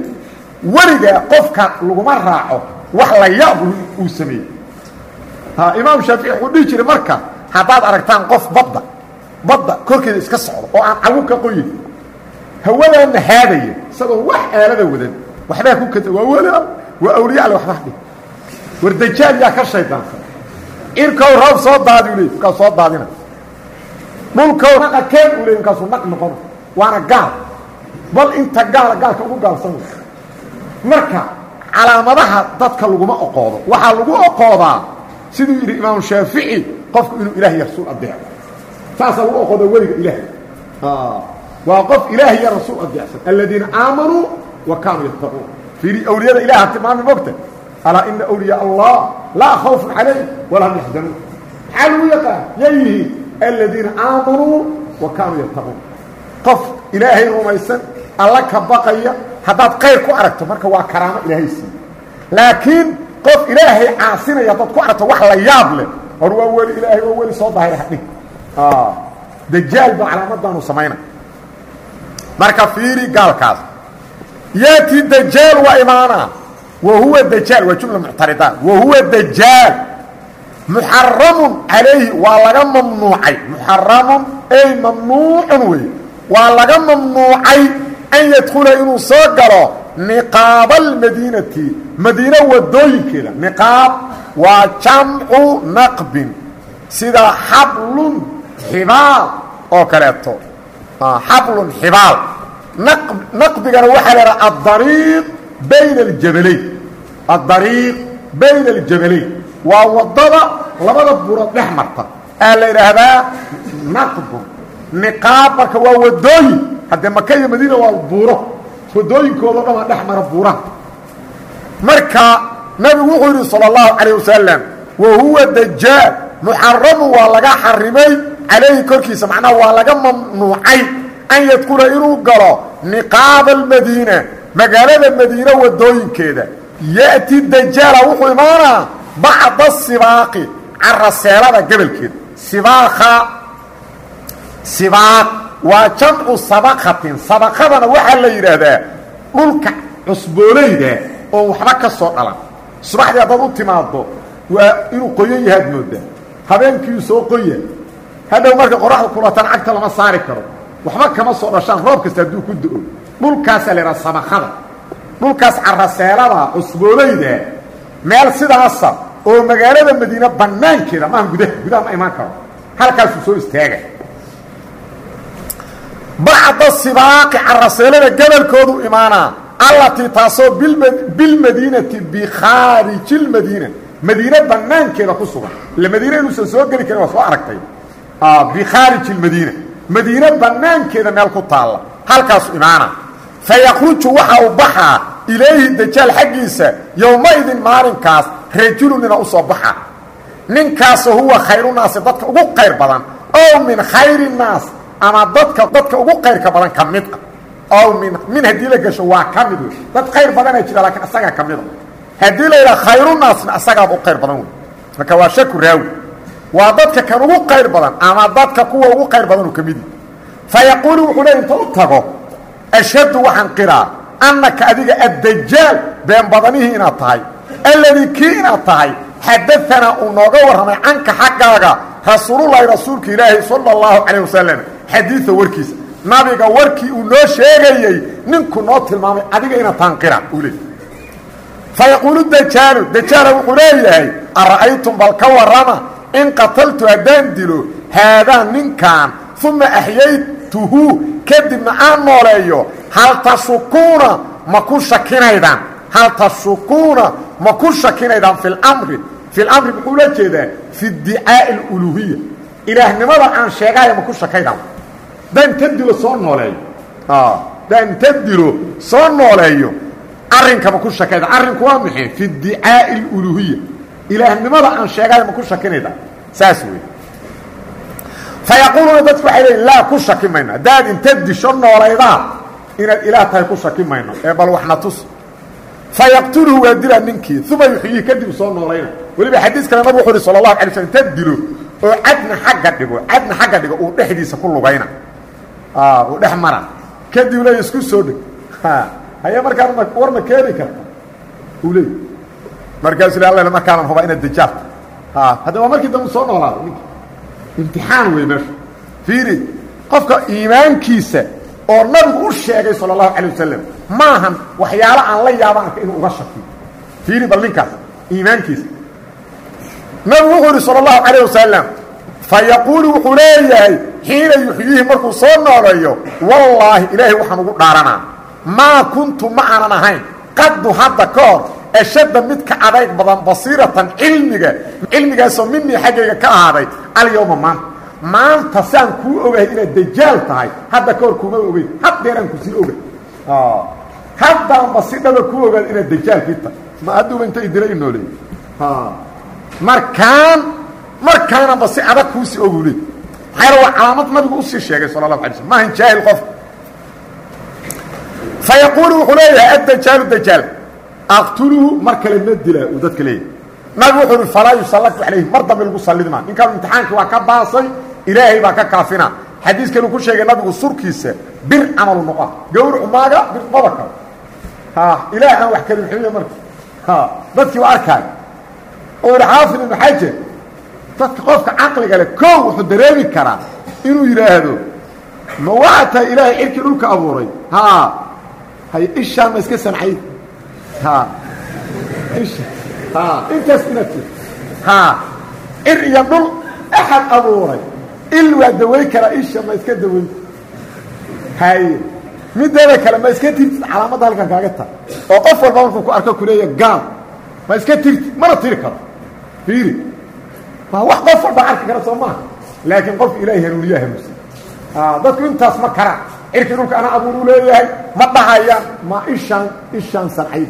weligaa qofka laguma raaco wax la yaab uu sameeyey. Imaam shaafici wuxuu dhihi jiray marka haddaad aragtaan qof badda badda korkeeda iska socdo oo aan cagu ka qoyin hawadaana haadaya isagoo wax aalada wadan waxbaa ku kata waa weli waa awliya alle waxbaa dhih war dajaal yaa ka shaydaansan cirkow roob soo daadi u leey markaas soo daadina. Dhulkow naqa keen u leey markaasuu naq noqona waana gaal. Bal inta gaala gaalka ugu gaalsan. Wey marka calaamadaha dadka laguma oqoodo. Waxaa lagu oqoodaa siduu yidhi imaamu shaafici qofku inuu ilaah iyo rasuul adeeco saasaa lagu oqooda weliga ilaahay. Waa qof ilaah iyo rasuul adeecsan aladiina aamanuu wa kaanuu yattaquun fiiri awliyada ilaha tilmaami mogta alaa ina awliyaa allah laa khawfun calayh walaa hum yaxzanuun maxaa lagu yaqaan yay yihiin aladiina aamanuu wa kaanuu yattaquun qof ilaahay rumaysan alla ka baqaya haddaad qayr ku aragto marka waa karaamo ilaahay siiye laakiin qof ilaahay caasinaya haddaad ku aragto wax la yaab leh hor waa weli ilaahay waa weli soo daahir hadhig dajaal baa calaamadaanu samayna. Marka fiiri gaalkaas yaati dajaal waa imaana wa huwa dajaal waa jumla muctaridaan wa huwa dajaal muxaramun calayhi waa laga mamnuucay muxaramun ay mamnuucun wey waa laga mamnuucay an yadkula inuu soo galo niqaaba almadiinati madiine wadooyinkeeda niqaab waa jamcu naqbin sida xablun xibaal oo kaleeto xablun xibaal naqbigana waxaa la idhaha adariiq bayna aljabalayn adariiq bayna aljabalayn waa waddada labada burood dhex marta aa la idhaahdaa naqbun niqaab marka waa wadooyin haddee maka iyo madiina waa buuro wadooyinkoodo dhan waa dhex mara buuraha marka nabigu wuxuu yidhi salى الlahu عalيه wasalam wa huwa dajaal muxaramu waa laga xarimay calayhi korkiisa macnaha waa laga mamnuucay an yadkula inuu galo niqaaba almadiina magaalada madiine wadooyinkeeda ya'ti dajaala wuxuu imaanaa bacda sibaaqi caraseelada gebalkeeda sibaaka sibaaq waa jamcu sabaqatin. Sabaqadana waxaa la yidhaahdaa dhulka cusboolayda oon waxba ka soo dhalan. Subaxdii haddaad u timaaddo waa inuu qoyan yahaad moodaa. Habeenkiiu soo qoya. Hadhow marka qoraxda kulatan cagta lama saari karo. Waxba kama soo dhashaan roob kasta hadduu ku do-o dhulkaasaa la yidhaha sabakada dhulkaas caraseelada cusboolayda meel sidaasa oo magaalada madiine bannaankeeda. Maaha gudaha gudaha ma imaan karo. Halkaasuu soo istaaga bacda sibaaqi caraseelada gabalkoodu imaanaa allatii taasoo bilmadiinati bikhaariji lmadiina madiine banaankeeda ku sugan. Ila madiine inuusan soo geli karin waa soo aragtay. Bikhaariji lmadiina madiine banaankeeda meel ku taalla. Halkaasu imaana fayakruju waxa uu baxaa ilayhi dajaal xaggiisa yowmaidin maalinkaas rajulun nina u soo baxa ninkaasoo huwa khayrunaasi dadka ugu qayr badan ow min khayri naas ama dadka dadka ugu qayrka badan ka mid ah ow min min haddii la gasho waa ka mid wey dad qayr badanaa jira laakiin asagaa ka mida haddii la yidhaha khayrunaasna asagaaba u qayr badan wey marka waa shaku raawi waa dadka kan ugu qayr badan ama dadka kuwa ugu qayr badan uu ka mid yahi u tago ashhadu waxaan qiraa annaka adiga addajaal been badanihii inaad tahay alladii kii inaad tahay xadaanaa uu nooga warramay canka xaggaaga rasuululahi rasuulka ilaahi sala اllahu calayh wasalam xadiida warkiisa nabiga warkii uu noo sheegayey ninku noo tilmaamay adiga inaad tahan qira uu leey fayaquulu dajaalu dajaala wuxuu leeyahay ara'aytum bal ka warrama in qataltu haddaan dilo haadaa ninkan uma axyaytuhu kadibna aan nooleeyo hal tashukuuna ma ku shakinaydaan. Hal tashukuuna ma ku shakinaydaan fi lmri fi lamri muxuu la jeedaa fi dicaa'i aluluhiya ilaahnimada aan sheegaayo ma ku shakaydaan daan soo nooleeyo. Daan soo nooleeyo arrinka ma ku shakayda arrinku waa maxay fi dicaa'i aluluhiya ilaahnimada aan sheegaayo ma ku shakinayda saas wey fayaquuluuna dadku waxay leeyiin laa ku shaki mayno haddaad inta disho noolaydaa inaad ilaah tahay ku shaki mayno ee bal waxna tus fayaqtuluhu waa dilaa ninkii uma yuxyihi kadib soo noolayna weliba xadiis kale nabig wuxu uhi sala allahu alay slm inta dilo oo cadna xagga dhigo cadna xagga dhigo uu dhexdiisa ku lugayna uu dhex mara kadib leey isku soo dheg haye markaan ma war ma keeni karta uu leey markaasu le alla markaanan hubaa inaad dajaarta hadda waa markii dambe soo noolaada ninki imtixaan wey meesha fiiri qofka iimaankiisa oo nabigu u sheegay sala allahu calay wasalam maahan waxyaalo aan la yaaba arka inuu uga shakiyo fiiri bal ninkaas iimaankiisa. Nabigu wuxuu ihi sala allahu calayh wasalam fayaquulu wuxuu leeyahay xiina yuxyiihi markuu soo nooleeyo wallaahi ilaahay waxaan ugu dhaaranaa maa kuntu ma aanan ahayn. Qaddu hadda ka ashadda mid ka adayg badan basiiratan cilmiga. Cilmigaasoo minii xaggayga ka ahaaday alyowma maanta maanta saan kuu ogahay inaad dajaal tahay hadda ka hor kuuma ogeyn haddeeraan ku sii ogay haddaanba si dhaba kuu ogaad inaad dajaalkii tahay. Ma hadduuba inta idila i nooleey markaan markaananba si adag kuusii ogu leey maxaa waa calaamad nabigu u sii sheegay sala allahu alay slm maahan jaahil qof. Fa yaquulu wuxuu leeyahay addajaalu dajaal aqtuluhu mar kale ma dilaa uu dadka leeyahy nabigu wuxuu uhi falaa yusallatu calayhi mar dambe lagu sallidi maa ninkaan imtixaankii waa ka baasay ilaahay baa ka kaafina. Xadiis kaluu ku sheegay nabigu surkiisa bir camalu noqo gawracu maaga bir qoba kale ha ilaah aan wax kali muxuuya marka. Ha dadkii waa arkaayo oo ihi xaafid ibnu xajar dadka qofka caqliga leh koo wuxuu dareemi karaa inuu yidhaahdo ma waa tahay ilaahay cirkii dhulka abuuray? Ha hay ishaan ma iska sancayd intaas ha. Cir iyo dhul axad abuuray. Il waa daway karaa isha ma iska dawayn haye mideeda kale ma iska tirtid calaamadda halkan kaaga tahay oo qof walba markuu ku arko kuleeya gaal. Ma iska tirtid mana tiri karo. Fiiri. Waa wax qof walba arki kara soo maaha. Laakiin qofka ilaahay hanuuniyaa hanuunsan. Dadku intaas ma karaan. Cirkii dhulka ana abuuruu leeyahay ma dhahayaan ma ishaan ishaan sancayd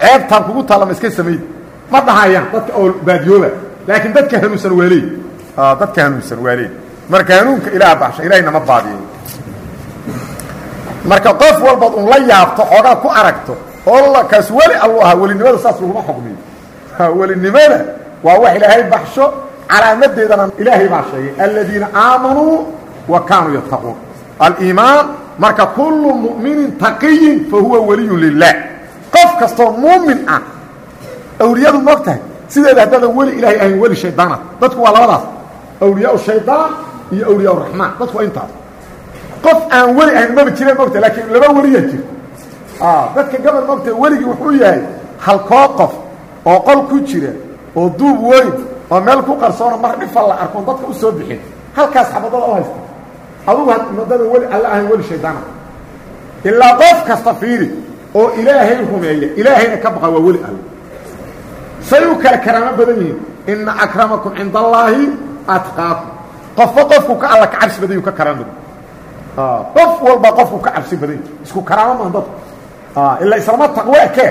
ceebtaan kugu taalla ma iska samayd ma dhahayaan dadka oo baadiyooba. Laakiin dadka hanuunsan waa leey dadka hanuunsan waa leey marka hanuunka ilaah baxsha ilahayna ma baadiyo. Marka qof walbaad un la yaabto xoogaa ku aragto oo kaas weli allu ahaa welinimada saas laguma xukmiyo welinimada waa wax ilaahay baxsho calaamadeedana ilaahay baa sheegay aladiina aamanuu wa kaanuu yattaquun. Aliimaan marka kullu mu'minin taqiyin fa huwa waliyun lilah qof kastoo muumin ah awliyadu moog tahay sideeda haddaadan weli ilaahay ahayn weli dadku waa labadaas awliyaa shaydaan iyo awliyaa raxmaan. Dadku waa intaas. Aan weli ahayn maba jireen mogta laakiin laba weliyaa jir dadka gabal mogta weligii wuxuu yahay halkoo qof oo qol ku jira oo duub weyn oo meel ku qarsoona mar dhifal la dadka u soo bixin. Halkaas xabadada u haysta adugu madada weli all ahayn weli shaydaana ilaa qof kasta fiiri oo ilaahay rumeeya ilaahayna ka baqa waa weli alle say u kala karaamo badan yihiin. Ina akramakum cinda allaahi atqaakum. Qofba qofku ka alla ka cabsi badany ka karaan badan qof walba qofku ka cabsi badan yahi isku karaamo maan dadku ilaa islama taqwa ekee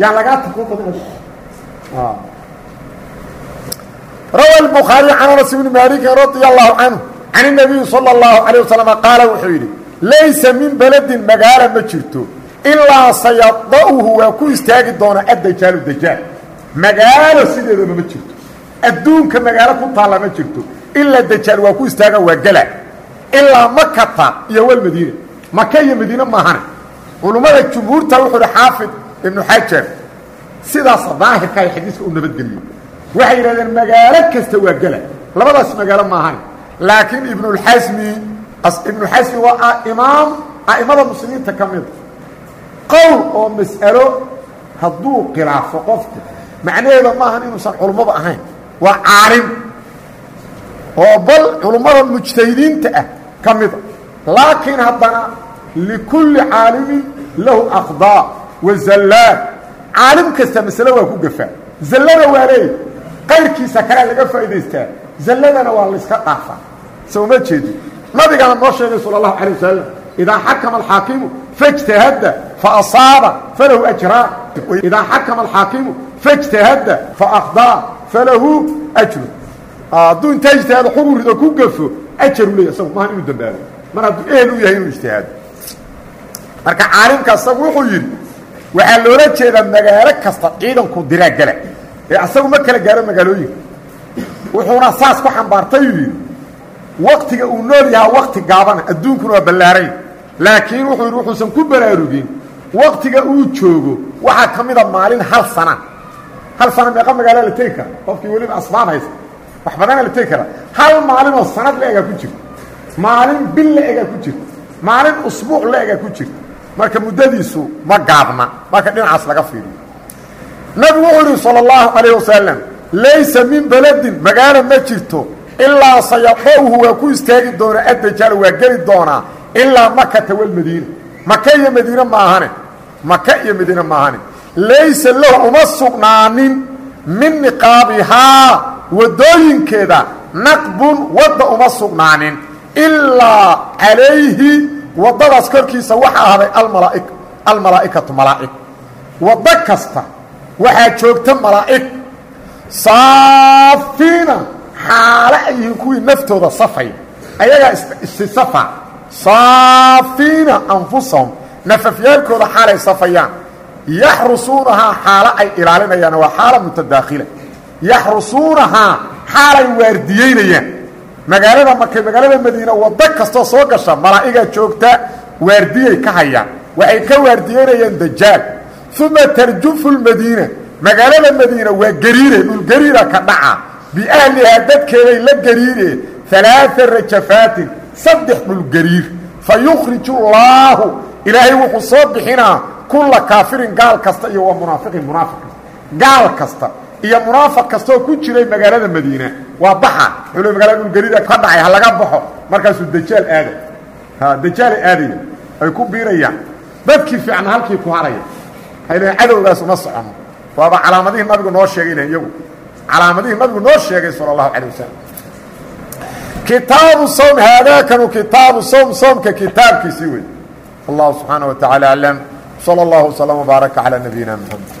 yaan lagaa taqwo badan rawa bukhaari can anas bni maaliki radi allahu canhu can الnabiyi salى الlahu عalيه waslm qaala wuxuu yidhi laysa min beledin magaala ma jirto ilaa sayada'uhu waa ku istaagi doona addajaalu dajaal magaalo sideedaba ma jirto adduunka magaalo ku taalla ma jirto ilaa dajaal waa ku istaaga waa gela ilaa makata iyo walmadiina maka iyo madiine maahane culummada jumhuurta wuxuu hi xaafid ibnu xajar sidaas daahirka ay xadiiska u nabadgeliyo waxay yidhahdeen magaalo kasta waa gela labadaas magaalo maahane laakiin ibnulxasmi ibnu xasmi waa imaam a'imada muslimiinta ka mida qowl oo mas'alo hadduu khilaafo qofku macnaheeda maahan inuusan culummada ahayn. Waa caalim oo bal culummada mujtahidiinta ah ka mida laakiin haddana likulli caalimin lahu aqdaa wa zallaad caalim kasta masale waa ku gafaa zallada waa leeya qayrkiisa kalea laga faa'idaystaa zalladana waa layska dhaafaa soo ma jeedi nabigana noo sheegay sala allahu calay wasalam idaa xakama alxaakimu faاjtahada faasaaba falahu ajraan idaa xakama alxaakimu faاjtahada faakdaa falahu ajru. Hadduu intaa ijtihaado xuguu rido ku gafo ajaru leey isagu maahan inuu dambaabo mar hadduu ehel u yahay inuu ijtihaado marka caalimka isagu wuxuu yidhi waxaa loola jeedaa magaalo kasta ciidanku diraa gela ee asagu ma kala gaaro magaalooyinka wuxuuna saas ku xambaartay uu yidhi waktiga uu nool yahaa wakti gaabana adduunkuna waa ballaarayn. Laakiin wuxuu yidhi wuxuusan ku baraarugin. Waktiga uu joogo waxaa ka mida maalin hal sana. Hal sana meeqa magaalo la tegi kara qofkii weliba asbaab haysta. Wax badana la tegi kara. Hal maalinoo sanad la egaa ku jirta maalin bil la egaa ku jirta maalin usbuuc la egaa ku jirta marka muddadiisu ma gaabna marka dhinacaas laga fiiriyo. Nabigu wuxuu yidhi salى اllahu calayh wasalam laysa min beledin magaalo ma jirto ilaa sayada'uhu waa ku istaagi doona addajaal waa geli doonaa ilaa makata walmadiina maka iyo madiine maahane maka iyo madiine maahane laysa lahu uma sugnaanin min niqaabihaa waddooyinkeeda naqbun wadda uma sugnaanin ilaa calayhi waddadaas korkiisa waxaa ahday almalaa'i almalaa'ikatu malaa'ig waddo kasta waxaa joogta malaa'ig saafiina xaale ay yihiin kuwii naftooda safay. Ayagaa isisafa saafiina anfusahum. Nafafyaalkooda xaalay safayaan. Yaxrusuunahaa xaalo ay ilaalinayaan waa xaala mutadaakhila. Yaxrusuunahaa xaalay waardiyeynayaan. Magaalada markay magaalada madiina waddo kastoo soo gasha malaa'igaa joogta waardiyay ka hayaan. Waxay ka waardiyeynayaan dajaal. Uma tarjufu lmadiina. Magaalada madiina waa gariire dhulgariira ka dhaca biahlihaa dadkeeday la gariire alaaa rajafaatin saddex dhulgariir fa yukhriju llaahu ilaahay wuxuu soo bixinaa kulla kaafirin gaal kasta iyo wa munaafiqin munaafiq kasta gaal kasta iyo munaafiq kastaoo ku jiray magaalada madiina waa baxa xulu magaalada dhulgariira ka dhacay ha laga baxo markaasuu dajaal aada ha dajaalay aadaya ay ku biirayaan dadkii fiicna halkii ku haraya haylen cadowgaas uma socono waaba calaamadihii nabigu noo sheegayna iyagu calaamadihii nabigu noo sheegay salى اlahu alيه wasalam kitaabu sowm haadaakanu kitaabu sowm soomka kitaabkiisii wey allahu subxaanaه wa taعalى aclam slى اllah وslم وbaaraka عalى nabiyina mxamed